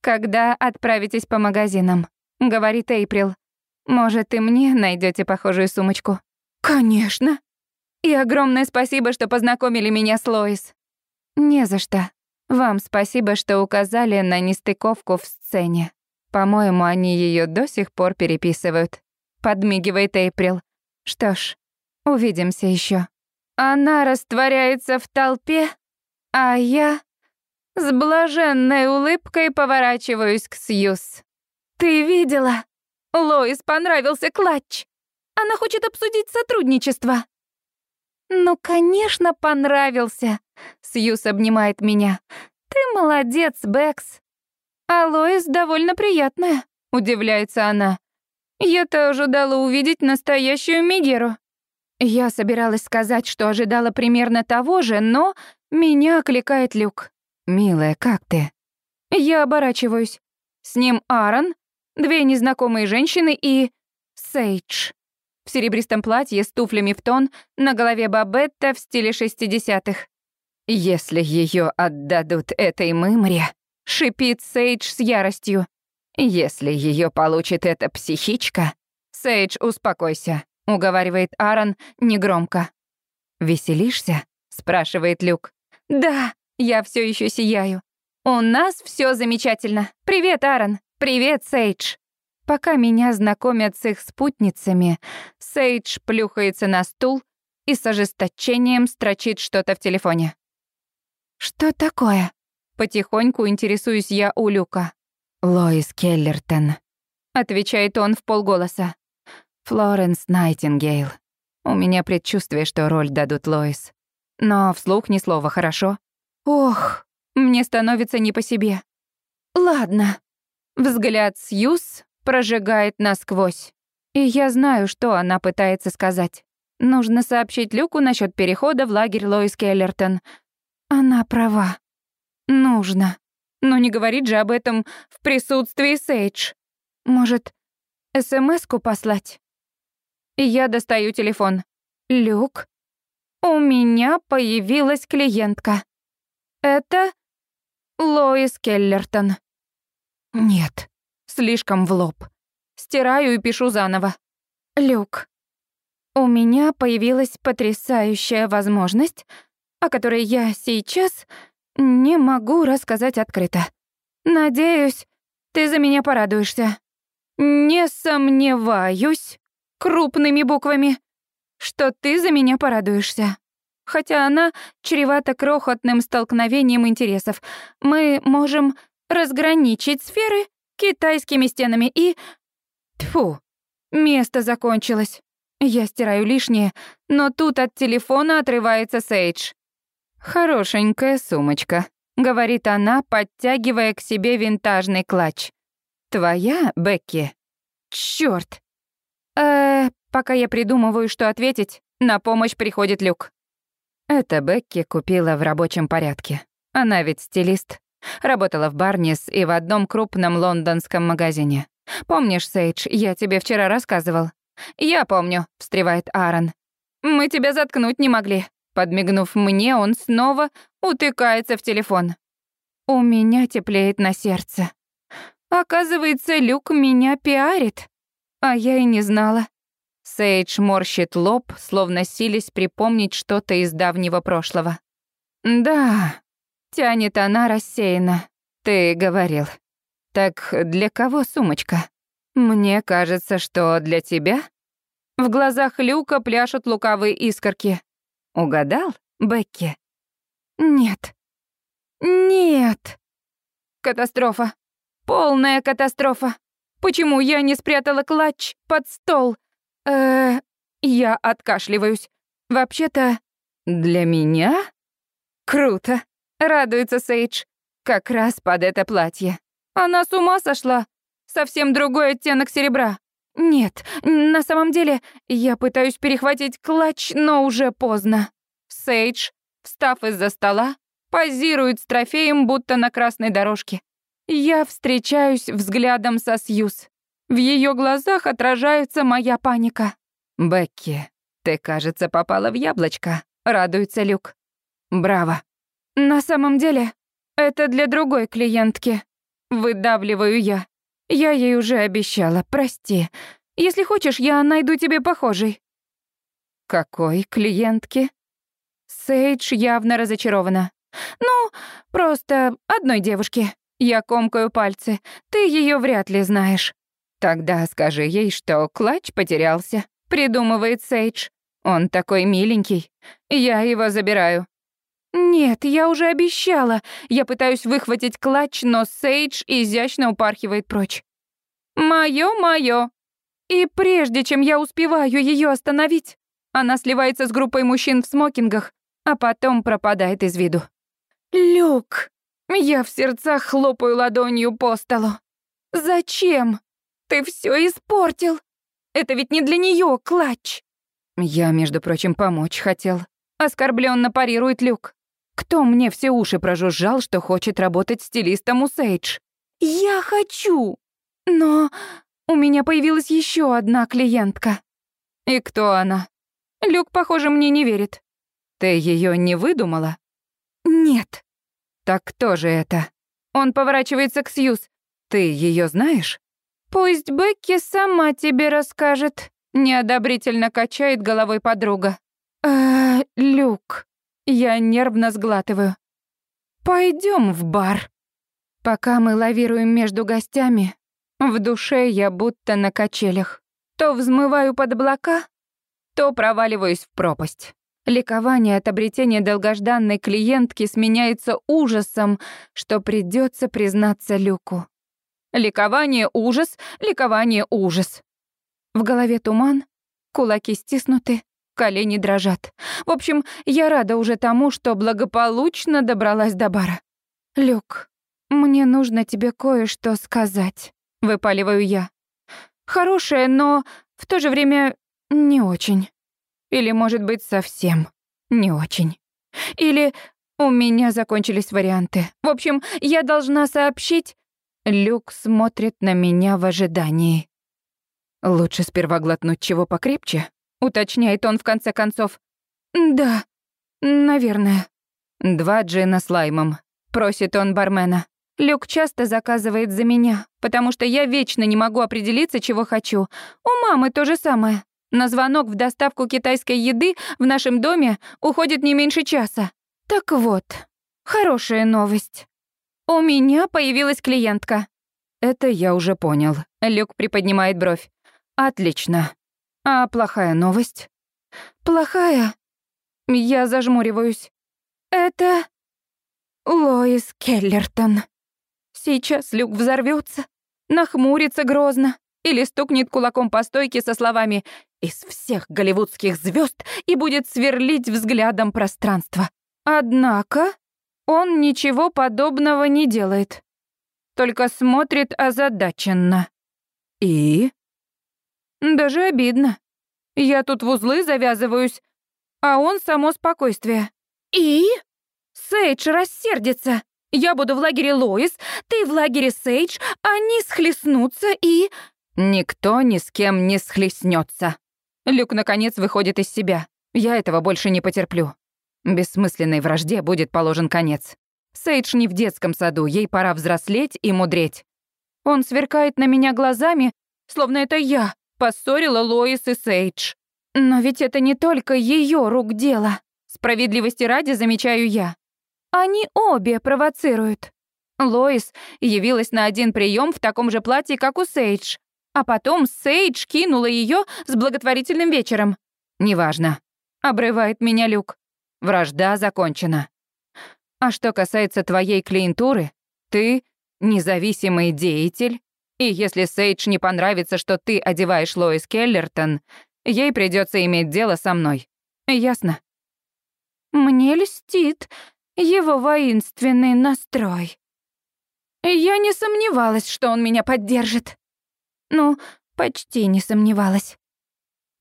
[SPEAKER 2] Когда отправитесь по магазинам?» — говорит Эйприл. «Может, и мне найдете похожую сумочку?» «Конечно!» «И огромное спасибо, что познакомили меня с Лоис». «Не за что. Вам спасибо, что указали на нестыковку в сцене. По-моему, они ее до сих пор переписывают. Подмигивает Эйприл. Что ж, увидимся еще. Она растворяется в толпе, а я с блаженной улыбкой поворачиваюсь к Сьюз. Ты видела? Лоис понравился клатч. Она хочет обсудить сотрудничество. Ну, конечно, понравился. Сьюз обнимает меня. Ты молодец, Бэкс. А Лоис довольно приятная, удивляется она. Я-то ожидала увидеть настоящую Мегеру. Я собиралась сказать, что ожидала примерно того же, но меня окликает Люк. «Милая, как ты?» Я оборачиваюсь. С ним Аарон, две незнакомые женщины и... Сейдж. В серебристом платье с туфлями в тон, на голове бабетта в стиле шестидесятых. «Если ее отдадут этой мымре», — шипит Сейдж с яростью. Если ее получит эта психичка... Сейдж, успокойся, уговаривает Аарон негромко. Веселишься? спрашивает Люк. Да, я все еще сияю. У нас все замечательно. Привет, Аарон. Привет, Сейдж. Пока меня знакомят с их спутницами, Сейдж плюхается на стул и с ожесточением строчит что-то в телефоне. «Что такое?» Потихоньку интересуюсь я у Люка. «Лоис Келлертон», — отвечает он в полголоса. «Флоренс Найтингейл. У меня предчувствие, что роль дадут Лоис. Но вслух ни слова, хорошо? Ох, мне становится не по себе. Ладно». Взгляд Сьюз прожигает насквозь. И я знаю, что она пытается сказать. Нужно сообщить Люку насчет перехода в лагерь Лоис Келлертон. Она права. Нужно. Но не говорит же об этом в присутствии Сейдж. Может, СМС-ку послать? Я достаю телефон. Люк, у меня появилась клиентка. Это Лоис Келлертон. Нет, слишком в лоб. Стираю и пишу заново. Люк, у меня появилась потрясающая возможность, о которой я сейчас не могу рассказать открыто. Надеюсь, ты за меня порадуешься. Не сомневаюсь, крупными буквами, что ты за меня порадуешься. Хотя она чревата крохотным столкновением интересов. Мы можем разграничить сферы китайскими стенами и... Тьфу, место закончилось. Я стираю лишнее, но тут от телефона отрывается Сейдж. «Хорошенькая сумочка», — говорит она, подтягивая к себе винтажный клатч. «Твоя, Бекки?» «Чёрт!» э пока я придумываю, что ответить, на помощь приходит Люк. Это Бекки купила в рабочем порядке. Она ведь стилист. Работала в Барнис и в одном крупном лондонском магазине. Помнишь, Сейдж, я тебе вчера рассказывал? Я помню, встревает Аарон. Мы тебя заткнуть не могли. Подмигнув мне, он снова утыкается в телефон. У меня теплеет на сердце. Оказывается, Люк меня пиарит. А я и не знала. Сейдж морщит лоб, словно сились припомнить что-то из давнего прошлого. «Да», — тянет она рассеянно. «Ты говорил. Так для кого сумочка? Мне кажется, что для тебя?» В глазах Люка пляшут лукавые искорки. Угадал, Бекки? Нет. Нет. Катастрофа. Полная катастрофа. Почему я не спрятала клатч под стол? Э, я откашливаюсь. Вообще-то, для меня? Круто. радуется Сейдж. Как раз под это платье. Она с ума сошла. Совсем другой оттенок серебра. Нет, на самом деле, я пытаюсь перехватить клатч, но уже поздно. Сейдж, встав из-за стола, позирует с трофеем, будто на красной дорожке. Я встречаюсь взглядом со Сьюз. В ее глазах отражается моя паника. «Бекки, ты, кажется, попала в яблочко», — радуется Люк. «Браво». «На самом деле, это для другой клиентки». Выдавливаю я. Я ей уже обещала, прости. Если хочешь, я найду тебе похожий». «Какой клиентки?» Сейдж явно разочарована. «Ну, просто одной девушки. Я комкаю пальцы. Ты ее вряд ли знаешь». «Тогда скажи ей, что клатч потерялся», — придумывает Сейдж. «Он такой миленький. Я его забираю». «Нет, я уже обещала. Я пытаюсь выхватить клатч, но Сейдж изящно упархивает прочь. Моё, моё. И прежде чем я успеваю ее остановить, она сливается с группой мужчин в смокингах, а потом пропадает из виду. «Люк!» Я в сердцах хлопаю ладонью по столу. «Зачем? Ты все испортил. Это ведь не для нее, клатч». Я, между прочим, помочь хотел. Оскорбленно парирует Люк. Кто мне все уши прожужжал, что хочет работать стилистом у Сейдж? «Я хочу! Но у меня появилась еще одна клиентка». «И кто она?» Люк, похоже, мне не верит. «Ты ее не выдумала?» «Нет». «Так кто же это?» Он поворачивается к Сьюз. «Ты ее знаешь?» «Пусть Бекки сама тебе расскажет», — неодобрительно качает головой подруга. «Э, Люк». Я нервно сглатываю. Пойдем в бар. Пока мы лавируем между гостями, в душе я будто на качелях. То взмываю под облака, то проваливаюсь в пропасть. Ликование от обретения долгожданной клиентки сменяется ужасом, что придется признаться Люку. Ликование, ужас, ликование, ужас. В голове туман, кулаки стиснуты, колени дрожат. В общем, я рада уже тому, что благополучно добралась до бара. «Люк, мне нужно тебе кое-что сказать», — выпаливаю я. «Хорошее, но в то же время не очень. Или, может быть, совсем не очень. Или у меня закончились варианты. В общем, я должна сообщить...» Люк смотрит на меня в ожидании. «Лучше сперва глотнуть чего покрепче?» Уточняет он в конце концов. Да, наверное. Два джина с лаймом, просит он бармена. Люк часто заказывает за меня, потому что я вечно не могу определиться, чего хочу. У мамы то же самое. На звонок в доставку китайской еды в нашем доме уходит не меньше часа. Так вот, хорошая новость. У меня появилась клиентка. Это я уже понял. Люк приподнимает бровь. Отлично. А плохая новость? Плохая? Я зажмуриваюсь. Это Лоис Келлертон. Сейчас люк взорвется, нахмурится грозно или стукнет кулаком по стойке со словами «из всех голливудских звезд» и будет сверлить взглядом пространство. Однако он ничего подобного не делает, только смотрит озадаченно. И даже обидно. Я тут в узлы завязываюсь, а он само спокойствие. И? Сейдж рассердится. Я буду в лагере Лоис, ты в лагере Сейдж, они схлестнутся и... Никто ни с кем не схлестнется. Люк, наконец, выходит из себя. Я этого больше не потерплю. Бессмысленной вражде будет положен конец. Сейдж не в детском саду, ей пора взрослеть и мудреть. Он сверкает на меня глазами, словно это я Поссорила Лоис и Сейдж. Но ведь это не только ее рук дело. Справедливости ради замечаю я. Они обе провоцируют. Лоис явилась на один прием в таком же платье, как у Сейдж. А потом Сейдж кинула ее с благотворительным вечером. «Неважно», — обрывает меня Люк. «Вражда закончена. А что касается твоей клиентуры, ты независимый деятель, и если Сейдж не понравится, что ты одеваешь Лоис Келлертон, ей придется иметь дело со мной. Ясно? Мне льстит.
[SPEAKER 1] его воинственный настрой. Я не сомневалась, что он меня поддержит. Ну, почти не сомневалась.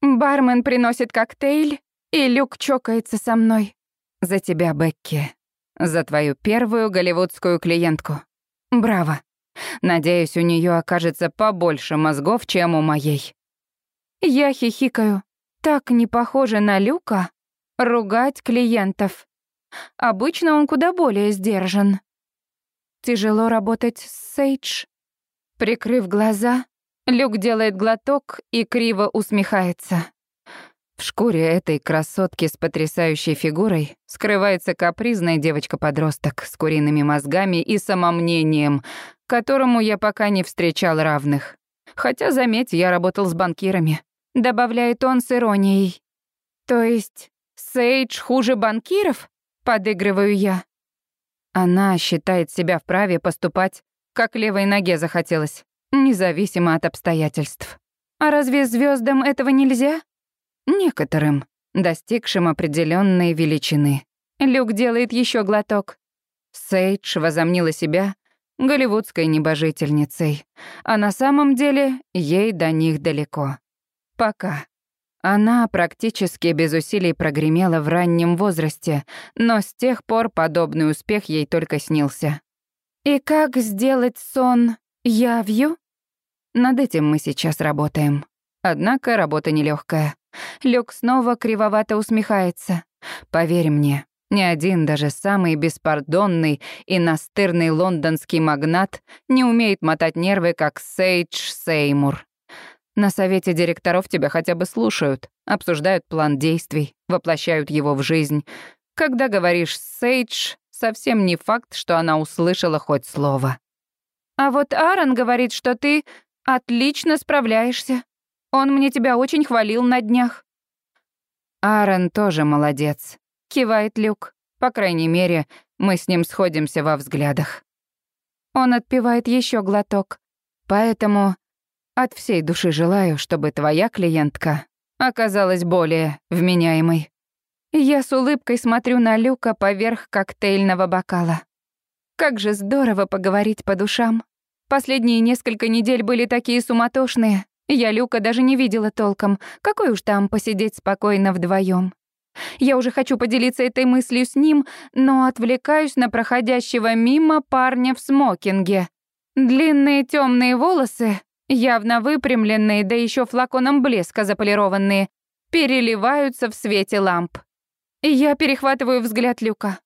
[SPEAKER 1] Бармен приносит коктейль, и Люк чокается со мной.
[SPEAKER 2] За тебя, Бекки. За твою первую голливудскую клиентку. Браво. Надеюсь, у нее окажется побольше мозгов, чем у моей.
[SPEAKER 1] Я хихикаю. Так не похоже на Люка ругать клиентов. Обычно он куда более сдержан. Тяжело работать с Сейдж. Прикрыв глаза, Люк делает глоток и криво усмехается.
[SPEAKER 2] В шкуре этой красотки с потрясающей фигурой скрывается капризная девочка-подросток с куриными мозгами и самомнением, которому я пока не встречал равных. Хотя, заметь, я работал с банкирами.
[SPEAKER 1] Добавляет он с иронией. То есть Сейдж хуже банкиров? Подыгрываю я.
[SPEAKER 2] Она считает себя вправе поступать, как левой ноге захотелось, независимо от обстоятельств.
[SPEAKER 1] А разве звездам этого нельзя?
[SPEAKER 2] Некоторым, достигшим определенной величины.
[SPEAKER 1] Люк делает еще глоток.
[SPEAKER 2] Сейдж возомнила себя голливудской небожительницей, а на самом деле ей до них далеко. Пока. Она практически без усилий прогремела в раннем возрасте, но с тех пор подобный успех ей только снился.
[SPEAKER 1] И как сделать сон явью?
[SPEAKER 2] Над этим мы сейчас работаем. Однако работа нелегкая. Люк снова кривовато усмехается. Поверь мне, ни один, даже самый беспардонный и настырный лондонский магнат не умеет мотать нервы, как Сейдж Сеймур. На совете директоров тебя хотя бы слушают, обсуждают план действий, воплощают его в жизнь. Когда говоришь «Сейдж», совсем не факт, что она услышала хоть слово.
[SPEAKER 1] А вот Аарон говорит, что ты отлично справляешься. Он мне тебя очень хвалил на днях».
[SPEAKER 2] «Аарон тоже молодец», — кивает Люк. «По крайней мере, мы с ним сходимся во взглядах».
[SPEAKER 1] Он отпивает еще глоток.
[SPEAKER 2] «Поэтому от всей души желаю, чтобы твоя клиентка оказалась более вменяемой».
[SPEAKER 1] Я с улыбкой смотрю на Люка поверх коктейльного бокала. Как же здорово поговорить по душам. Последние несколько недель были такие суматошные. Я Люка даже не видела толком. Какой уж там посидеть спокойно вдвоем. Я уже хочу поделиться этой мыслью с ним, но отвлекаюсь на проходящего мимо парня в смокинге. Длинные темные волосы, явно выпрямленные, да еще флаконом блеска заполированные, переливаются в свете ламп. Я перехватываю взгляд Люка.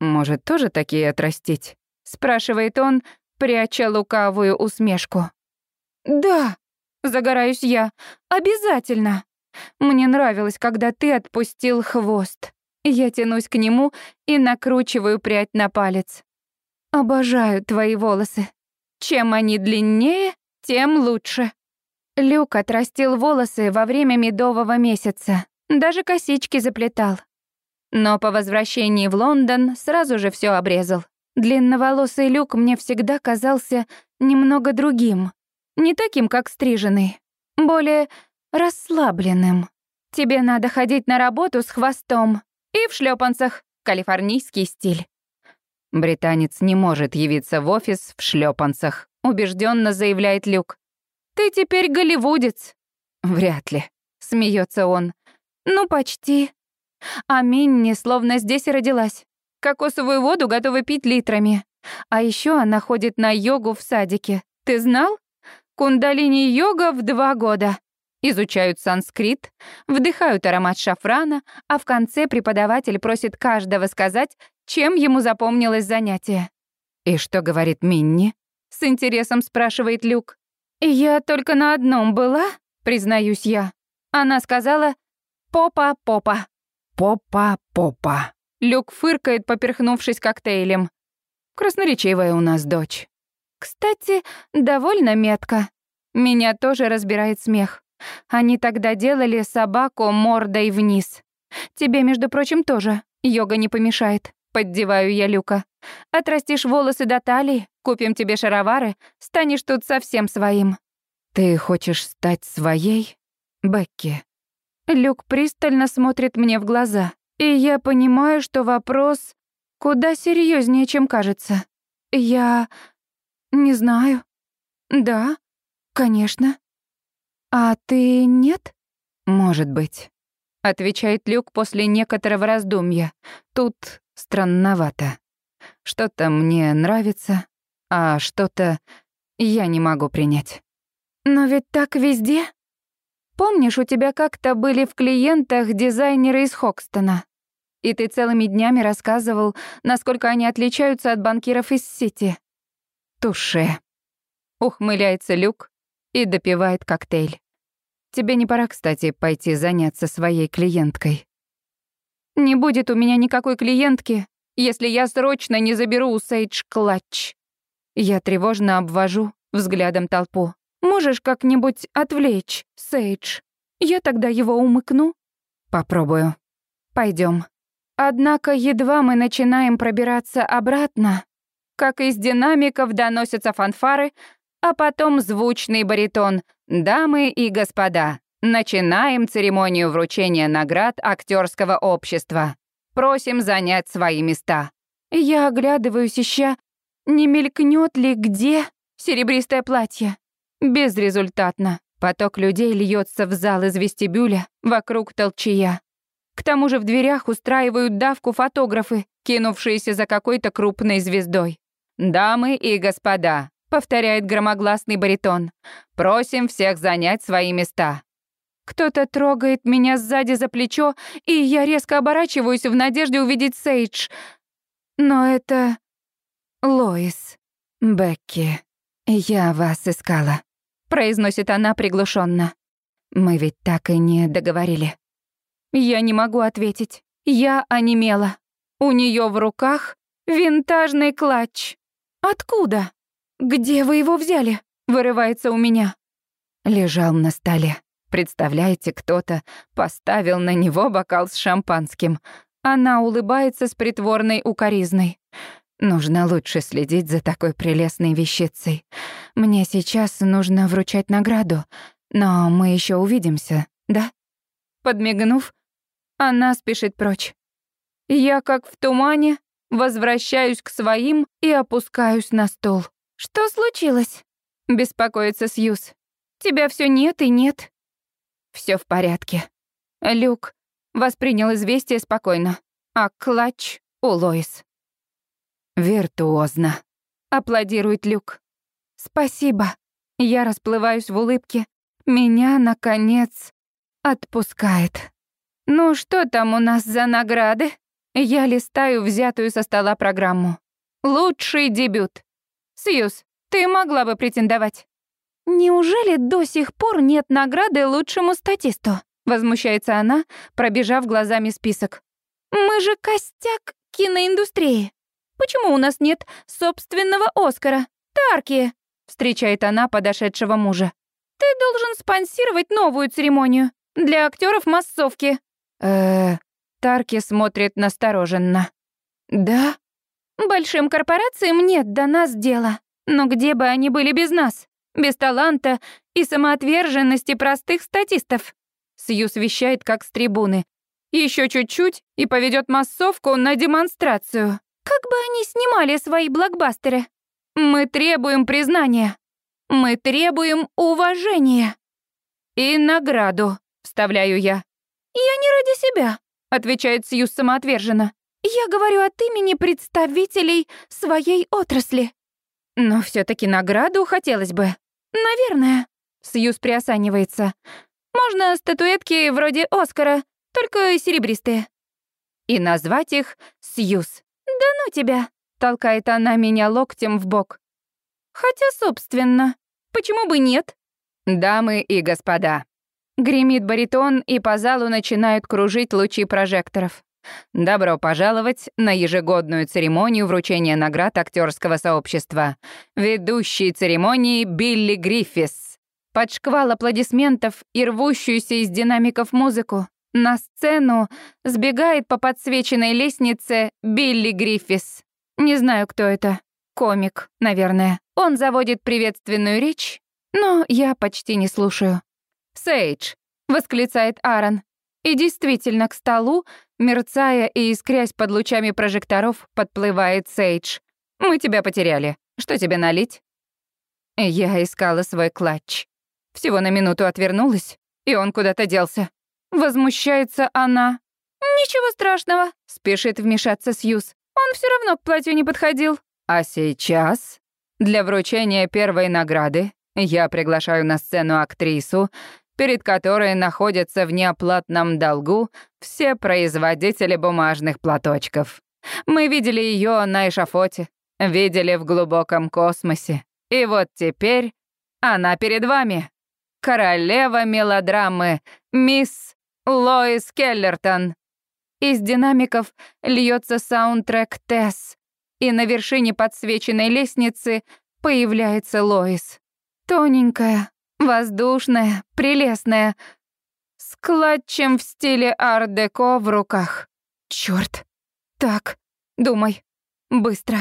[SPEAKER 2] «Может, тоже такие отрастить?»
[SPEAKER 1] — спрашивает он, пряча лукавую усмешку. «Да», Загораюсь я. Обязательно. Мне нравилось, когда ты отпустил хвост. Я тянусь к нему и накручиваю прядь на палец. Обожаю твои волосы. Чем они длиннее, тем лучше. Люк отрастил волосы во время медового месяца. Даже косички заплетал. Но по возвращении в Лондон сразу же все обрезал. Длинноволосый Люк мне всегда казался немного другим. Не таким, как стриженный, более расслабленным. Тебе надо ходить на работу с хвостом и в шлепанцах, калифорнийский стиль.
[SPEAKER 2] Британец не может явиться в офис в шлепанцах, убежденно заявляет Люк.
[SPEAKER 1] Ты теперь голливудец.
[SPEAKER 2] Вряд ли, смеется он.
[SPEAKER 1] Ну, почти. А Минни словно здесь и родилась. Кокосовую воду готова пить литрами. А еще она ходит на йогу в садике. Ты знал? Кундалини-йога в два года. Изучают санскрит, вдыхают аромат шафрана, а в конце преподаватель просит каждого сказать, чем ему запомнилось занятие.
[SPEAKER 2] «И что говорит Минни?»
[SPEAKER 1] — с интересом спрашивает Люк. «Я только на одном была, признаюсь я. Она сказала «попа-попа».
[SPEAKER 2] «Попа-попа».
[SPEAKER 1] Люк фыркает, поперхнувшись коктейлем.
[SPEAKER 2] «Красноречивая у нас дочь».
[SPEAKER 1] Кстати, довольно метко. Меня тоже разбирает смех. Они тогда делали собаку мордой вниз. Тебе, между прочим, тоже. Йога не помешает. Поддеваю я Люка. Отрастишь волосы до талии, купим тебе шаровары, станешь тут совсем своим.
[SPEAKER 2] Ты хочешь стать своей, Бекки?
[SPEAKER 1] Люк пристально смотрит мне в глаза, и я понимаю, что вопрос
[SPEAKER 2] куда серьезнее, чем кажется. Я... не знаю. Да, конечно. А ты нет?
[SPEAKER 1] Может быть. Отвечает Люк после некоторого раздумья. Тут странновато. Что-то мне нравится, а что-то я не могу принять.
[SPEAKER 2] Но ведь так везде. Помнишь, у тебя как-то были в клиентах дизайнеры из Хокстона? И ты целыми днями рассказывал, насколько они отличаются от банкиров из Сити.
[SPEAKER 1] Туше. Ухмыляется Люк и допивает коктейль. Тебе не пора, кстати, пойти заняться своей клиенткой.
[SPEAKER 2] Не будет у меня никакой клиентки, если я срочно не заберу у Сейдж клатч. Я тревожно обвожу взглядом толпу. Можешь как-нибудь отвлечь, Сейдж? Я тогда его умыкну.
[SPEAKER 1] Попробую.
[SPEAKER 2] Пойдем. Однако едва мы начинаем пробираться обратно, как из динамиков доносятся фанфары, а потом звучный баритон «Дамы и господа, начинаем церемонию вручения наград актерского общества. Просим занять свои места». Я оглядываюсь, ища, не мелькнет ли где серебристое платье. Безрезультатно. Поток людей льется в зал из вестибюля, вокруг толчая. К тому же в дверях устраивают давку фотографы, кинувшиеся за какой-то крупной звездой. «Дамы и господа», — повторяет громогласный баритон, «просим всех занять свои места». Кто-то трогает меня сзади за плечо, и я резко оборачиваюсь в надежде увидеть Сейдж. Но это... Лоис.
[SPEAKER 1] «Бекки, я вас искала», — произносит она приглушенно. «Мы ведь так и не договорили».
[SPEAKER 2] Я не могу ответить. Я онемела. У нее в руках винтажный клатч. Откуда? Где вы его взяли? Вырывается у меня.
[SPEAKER 1] Лежал на столе. Представляете, кто-то поставил на него бокал с шампанским. Она улыбается с притворной укоризной. Нужно лучше следить за такой прелестной вещицей. Мне сейчас нужно вручать награду, но мы еще увидимся, да?
[SPEAKER 2] Подмигнув, она спешит прочь. Я, как в тумане, возвращаюсь к своим и опускаюсь на стол. «Что случилось?» — беспокоится Сьюз. «Тебя все нет и нет». Все в порядке. Люк воспринял известие спокойно, а клатч у Лоис.
[SPEAKER 1] «Виртуозно», —
[SPEAKER 2] аплодирует Люк. «Спасибо». Я расплываюсь в улыбке. Меня, наконец, отпускает. «Ну что там у нас за награды?» Я листаю взятую со стола программу. «Лучший дебют». «Сьюз, ты могла бы претендовать». «Неужели до сих пор нет награды лучшему статисту?» Возмущается она, пробежав глазами список. «Мы же костяк киноиндустрии. Почему у нас нет собственного Оскара? Тарки!» Встречает она подошедшего мужа. «Ты должен спонсировать новую церемонию для актеров массовки».
[SPEAKER 1] Э, Тарки смотрит настороженно.
[SPEAKER 2] Да? Большим корпорациям нет до нас дела. Но где бы они были без нас? Без таланта и самоотверженности простых статистов. Сьюз вещает как с трибуны. Еще чуть-чуть и поведет массовку на демонстрацию. Как бы они снимали свои блокбастеры? Мы требуем признания. Мы требуем уважения. И награду, вставляю я. «Я не ради себя», — отвечает Сьюз самоотверженно. «Я говорю от имени представителей своей отрасли». «Но все таки награду хотелось бы». «Наверное», — Сьюз приосанивается. «Можно статуэтки вроде Оскара, только серебристые». И назвать их Сьюз. «Да ну тебя», — толкает она меня локтем в бок. «Хотя, собственно, почему бы нет?»
[SPEAKER 1] «Дамы и господа»,
[SPEAKER 2] Гремит баритон, и по залу начинают кружить лучи прожекторов.
[SPEAKER 1] Добро пожаловать на ежегодную церемонию вручения наград актерского сообщества. Ведущий церемонии Билли Гриффис.
[SPEAKER 2] Под шквал аплодисментов и рвущуюся из динамиков музыку на сцену сбегает по подсвеченной лестнице Билли Гриффис. Не знаю, кто это. Комик, наверное. Он заводит приветственную речь, но я почти не слушаю. «Сейдж!» — восклицает Аарон. И действительно, к столу Мерцая и искрясь под лучами прожекторов, подплывает Сейдж. «Мы тебя потеряли. Что тебе налить?» Я искала свой клатч. Всего на минуту отвернулась, и он куда-то делся. Возмущается она. «Ничего страшного», — спешит вмешаться Сьюз. «Он все равно к платью не подходил». А сейчас, для вручения первой награды, я приглашаю на сцену актрису, перед которой находятся в неоплатном долгу все производители бумажных платочков. Мы видели ее на эшафоте, видели в глубоком космосе. И вот теперь она перед вами. Королева мелодрамы, мисс Лоис Келлертон. Из динамиков льется саундтрек Тесс, и на вершине подсвеченной лестницы появляется Лоис. Тоненькая, воздушная, прелестная, с клатчем в стиле ар-деко в руках. Чёрт. Так, думай. Быстро.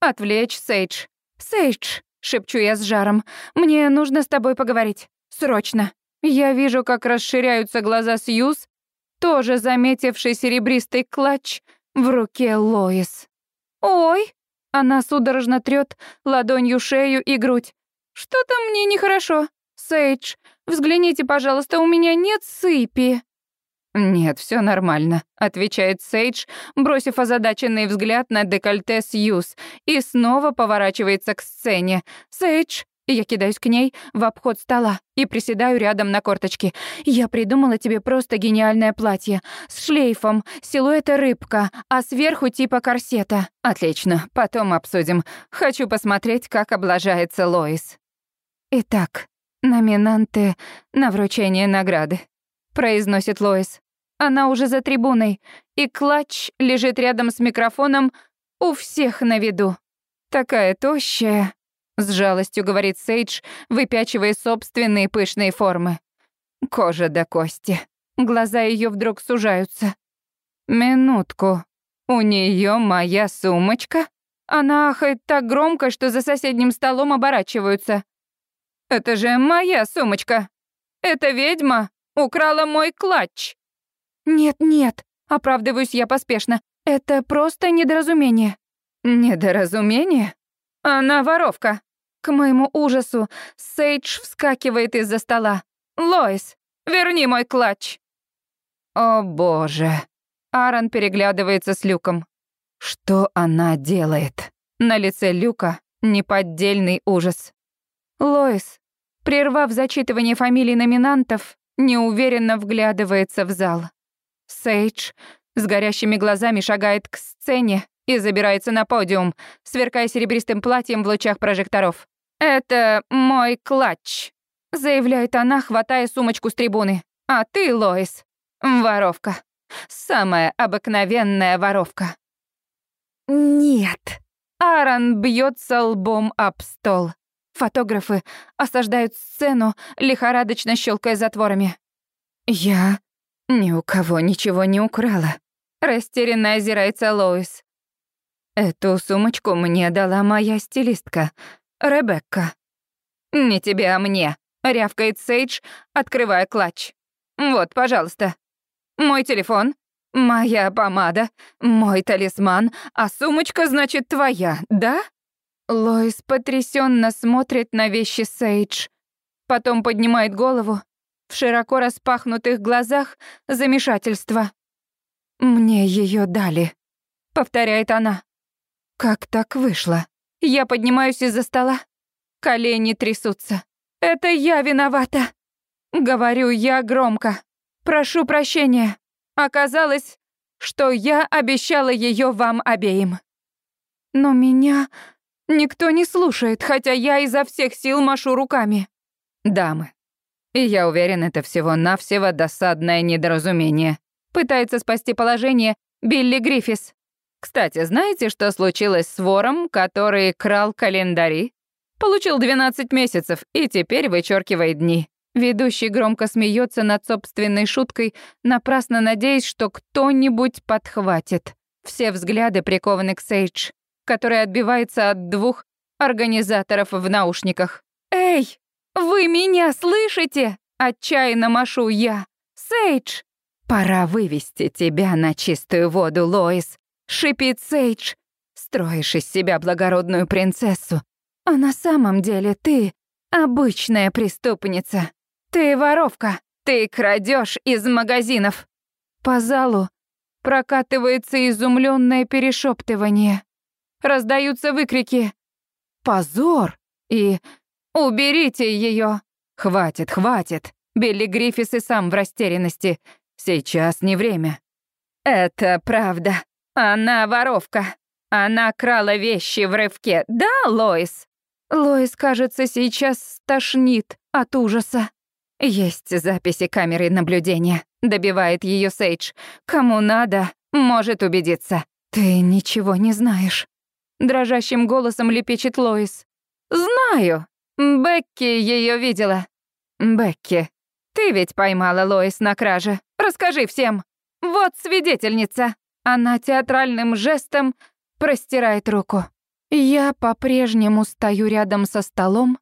[SPEAKER 2] Отвлечь Сейдж. Сейдж, шепчу я с жаром. Мне нужно с тобой поговорить. Срочно. Я вижу, как расширяются глаза Сьюз, тоже заметивший серебристый клатч в руке Лоис. «Ой!» Она судорожно трёт ладонью шею и грудь. «Что-то мне нехорошо. Сейдж, взгляните, пожалуйста, у меня нет сыпи». «Нет, все нормально», — отвечает Сейдж, бросив озадаченный взгляд на декольте Сьюз, и снова поворачивается к сцене. «Сейдж, я кидаюсь к ней в обход стола и приседаю рядом на корточке. Я придумала тебе просто гениальное платье. С шлейфом, силуэта рыбка, а сверху типа корсета. Отлично, потом обсудим. Хочу посмотреть, как облажается Лоис. Итак, номинанты на вручение награды. Произносит Лоис. Она уже за трибуной, и клатч лежит рядом с микрофоном у всех на виду. Такая тощая, с жалостью говорит Сейдж, выпячивая собственные пышные формы. Кожа до кости. Глаза ее вдруг сужаются. Минутку. У нее моя сумочка? Она ахает так громко, что за соседним столом оборачиваются. Это же моя сумочка. Эта ведьма украла мой клатч. Нет-нет, оправдываюсь я поспешно. Это просто недоразумение. Недоразумение? Она воровка. К моему ужасу Сейдж вскакивает из-за стола. «Лоис, верни мой клатч!» «О боже!» Аарон переглядывается с Люком. Что она делает? На лице Люка неподдельный ужас. Лоис, прервав зачитывание фамилий номинантов, неуверенно вглядывается в зал. Сейдж с горящими глазами шагает к сцене и забирается на подиум, сверкая серебристым платьем в лучах прожекторов. «Это мой клатч», — заявляет она, хватая сумочку с трибуны. «А ты, Лоис, воровка. Самая обыкновенная воровка». «Нет». Аарон бьется лбом об стол. Фотографы осаждают сцену, лихорадочно щелкая затворами. «Я ни у кого ничего не украла», — растерянно озирается Лоис. «Эту сумочку мне дала моя стилистка, Ребекка». «Не тебе, а мне», — рявкает Сейдж, открывая клатч. «Вот, пожалуйста. Мой телефон, моя помада, мой талисман, а сумочка, значит, твоя, да?» Лоис потрясенно смотрит на вещи Сейдж, потом поднимает голову. В широко распахнутых глазах замешательство. «Мне ее дали», — повторяет она. «Как так вышло?» Я поднимаюсь из-за стола. Колени трясутся. «Это я виновата!» Говорю я громко. «Прошу прощения. Оказалось, что я обещала ее вам обеим». Но меня никто не слушает, хотя я изо всех сил машу руками. «Дамы, и я уверен, это всего-навсего досадное недоразумение. Пытается спасти положение Билли Гриффис. Кстати, знаете, что случилось с вором, который крал календари? Получил 12 месяцев и теперь вычеркивает дни. Ведущий громко смеется над собственной шуткой, напрасно надеясь, что кто-нибудь подхватит. Все взгляды прикованы к Сейдж, который отбивается от двух организаторов в наушниках. «Эй, вы меня слышите?» — отчаянно машу я. «Сейдж, «Пора вывести тебя на чистую воду, Лоис», — шипит Сейдж. «Строишь из себя благородную принцессу, а на самом деле ты обычная преступница. Ты воровка, ты крадешь из магазинов». По залу прокатывается изумленное перешептывание. Раздаются выкрики «Позор!» и «Уберите ее!» «Хватит, хватит!» Билли Гриффис и сам в растерянности. Сейчас не время. Это правда. Она воровка. Она крала вещи в рывке. Да, Лоис? Лоис, кажется, сейчас стошнит от ужаса. Есть записи камеры наблюдения. Добивает ее Сейдж. Кому надо, может убедиться. Ты ничего не знаешь. Дрожащим голосом лепечет Лоис. Знаю. Бекки ее видела. Бекки, ты ведь поймала Лоис на краже. Расскажи всем. Вот свидетельница. Она театральным жестом простирает руку. Я по-прежнему стою рядом со столом,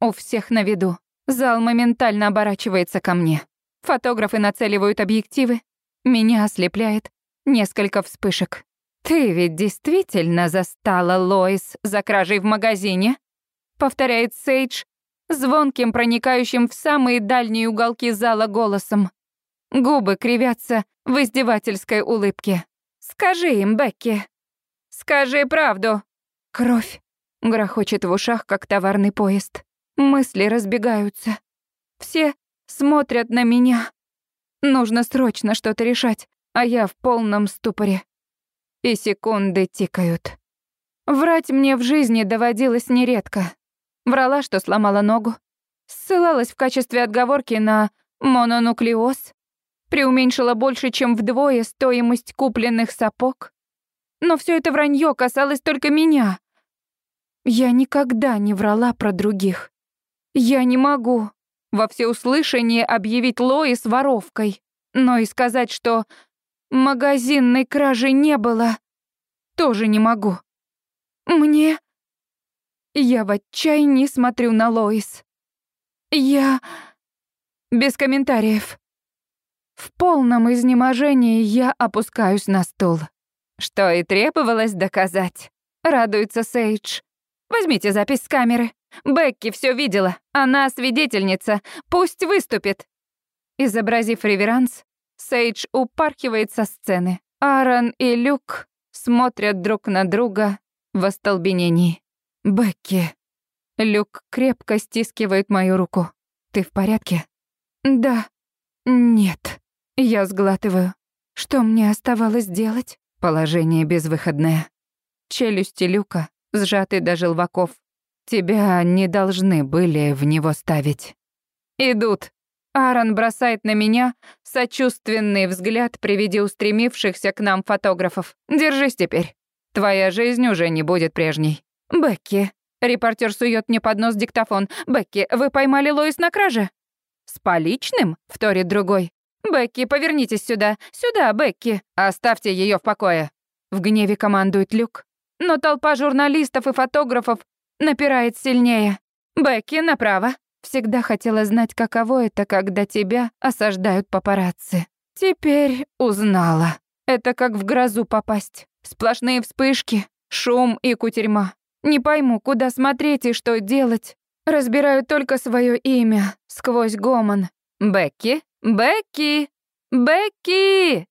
[SPEAKER 2] у всех на виду. Зал моментально оборачивается ко мне. Фотографы нацеливают объективы. Меня ослепляет несколько вспышек. «Ты ведь действительно застала Лоис за кражей в магазине?» Повторяет Сейдж, звонким, проникающим в самые дальние уголки зала голосом. Губы кривятся в издевательской улыбке. «Скажи им, Бекки! Скажи правду!» Кровь грохочет в ушах, как товарный поезд. Мысли разбегаются. Все смотрят на меня. Нужно срочно что-то решать, а я в полном ступоре. И секунды тикают. Врать мне в жизни доводилось нередко. Врала, что сломала ногу. Ссылалась в качестве отговорки на мононуклеоз. Преуменьшила больше, чем вдвое стоимость купленных сапог. Но все это вранье касалось только меня. Я никогда не врала про других. Я не могу во всеуслышание объявить Лоис воровкой, но и сказать, что магазинной кражи не было, тоже не могу. Мне я в отчаянии смотрю на Лоис. Я... Без комментариев. В полном изнеможении я опускаюсь на стул. Что и требовалось доказать. Радуется Сейдж. Возьмите запись с камеры. Бекки все видела. Она свидетельница. Пусть выступит. Изобразив реверанс, Сейдж упархивает со сцены. Аарон и Люк смотрят друг на друга в остолбенении. «Бекки». Люк крепко стискивает мою руку. «Ты в порядке?» «Да». «Нет». Я сглатываю. Что мне оставалось делать? Положение безвыходное. Челюсти Люка сжаты до желваков. Тебя не должны были в него ставить. Идут. Аарон бросает на меня сочувственный взгляд при виде устремившихся к нам фотографов. Держись теперь. Твоя жизнь уже не будет прежней. «Бекки». Репортер сует мне под нос диктофон. «Бекки, вы поймали Лоис на краже?» «С поличным?» — вторит другой. «Бекки, повернитесь сюда. Сюда, Бекки. Оставьте ее в покое». В гневе командует Люк. Но толпа журналистов и фотографов напирает сильнее. «Бекки, направо». Всегда хотела знать, каково это, когда тебя осаждают папарацци. Теперь узнала. Это как в грозу попасть. Сплошные вспышки, шум и кутерьма. Не пойму, куда смотреть и что делать. Разбираю только свое имя сквозь гомон. Бекки, Бекки, Бекки!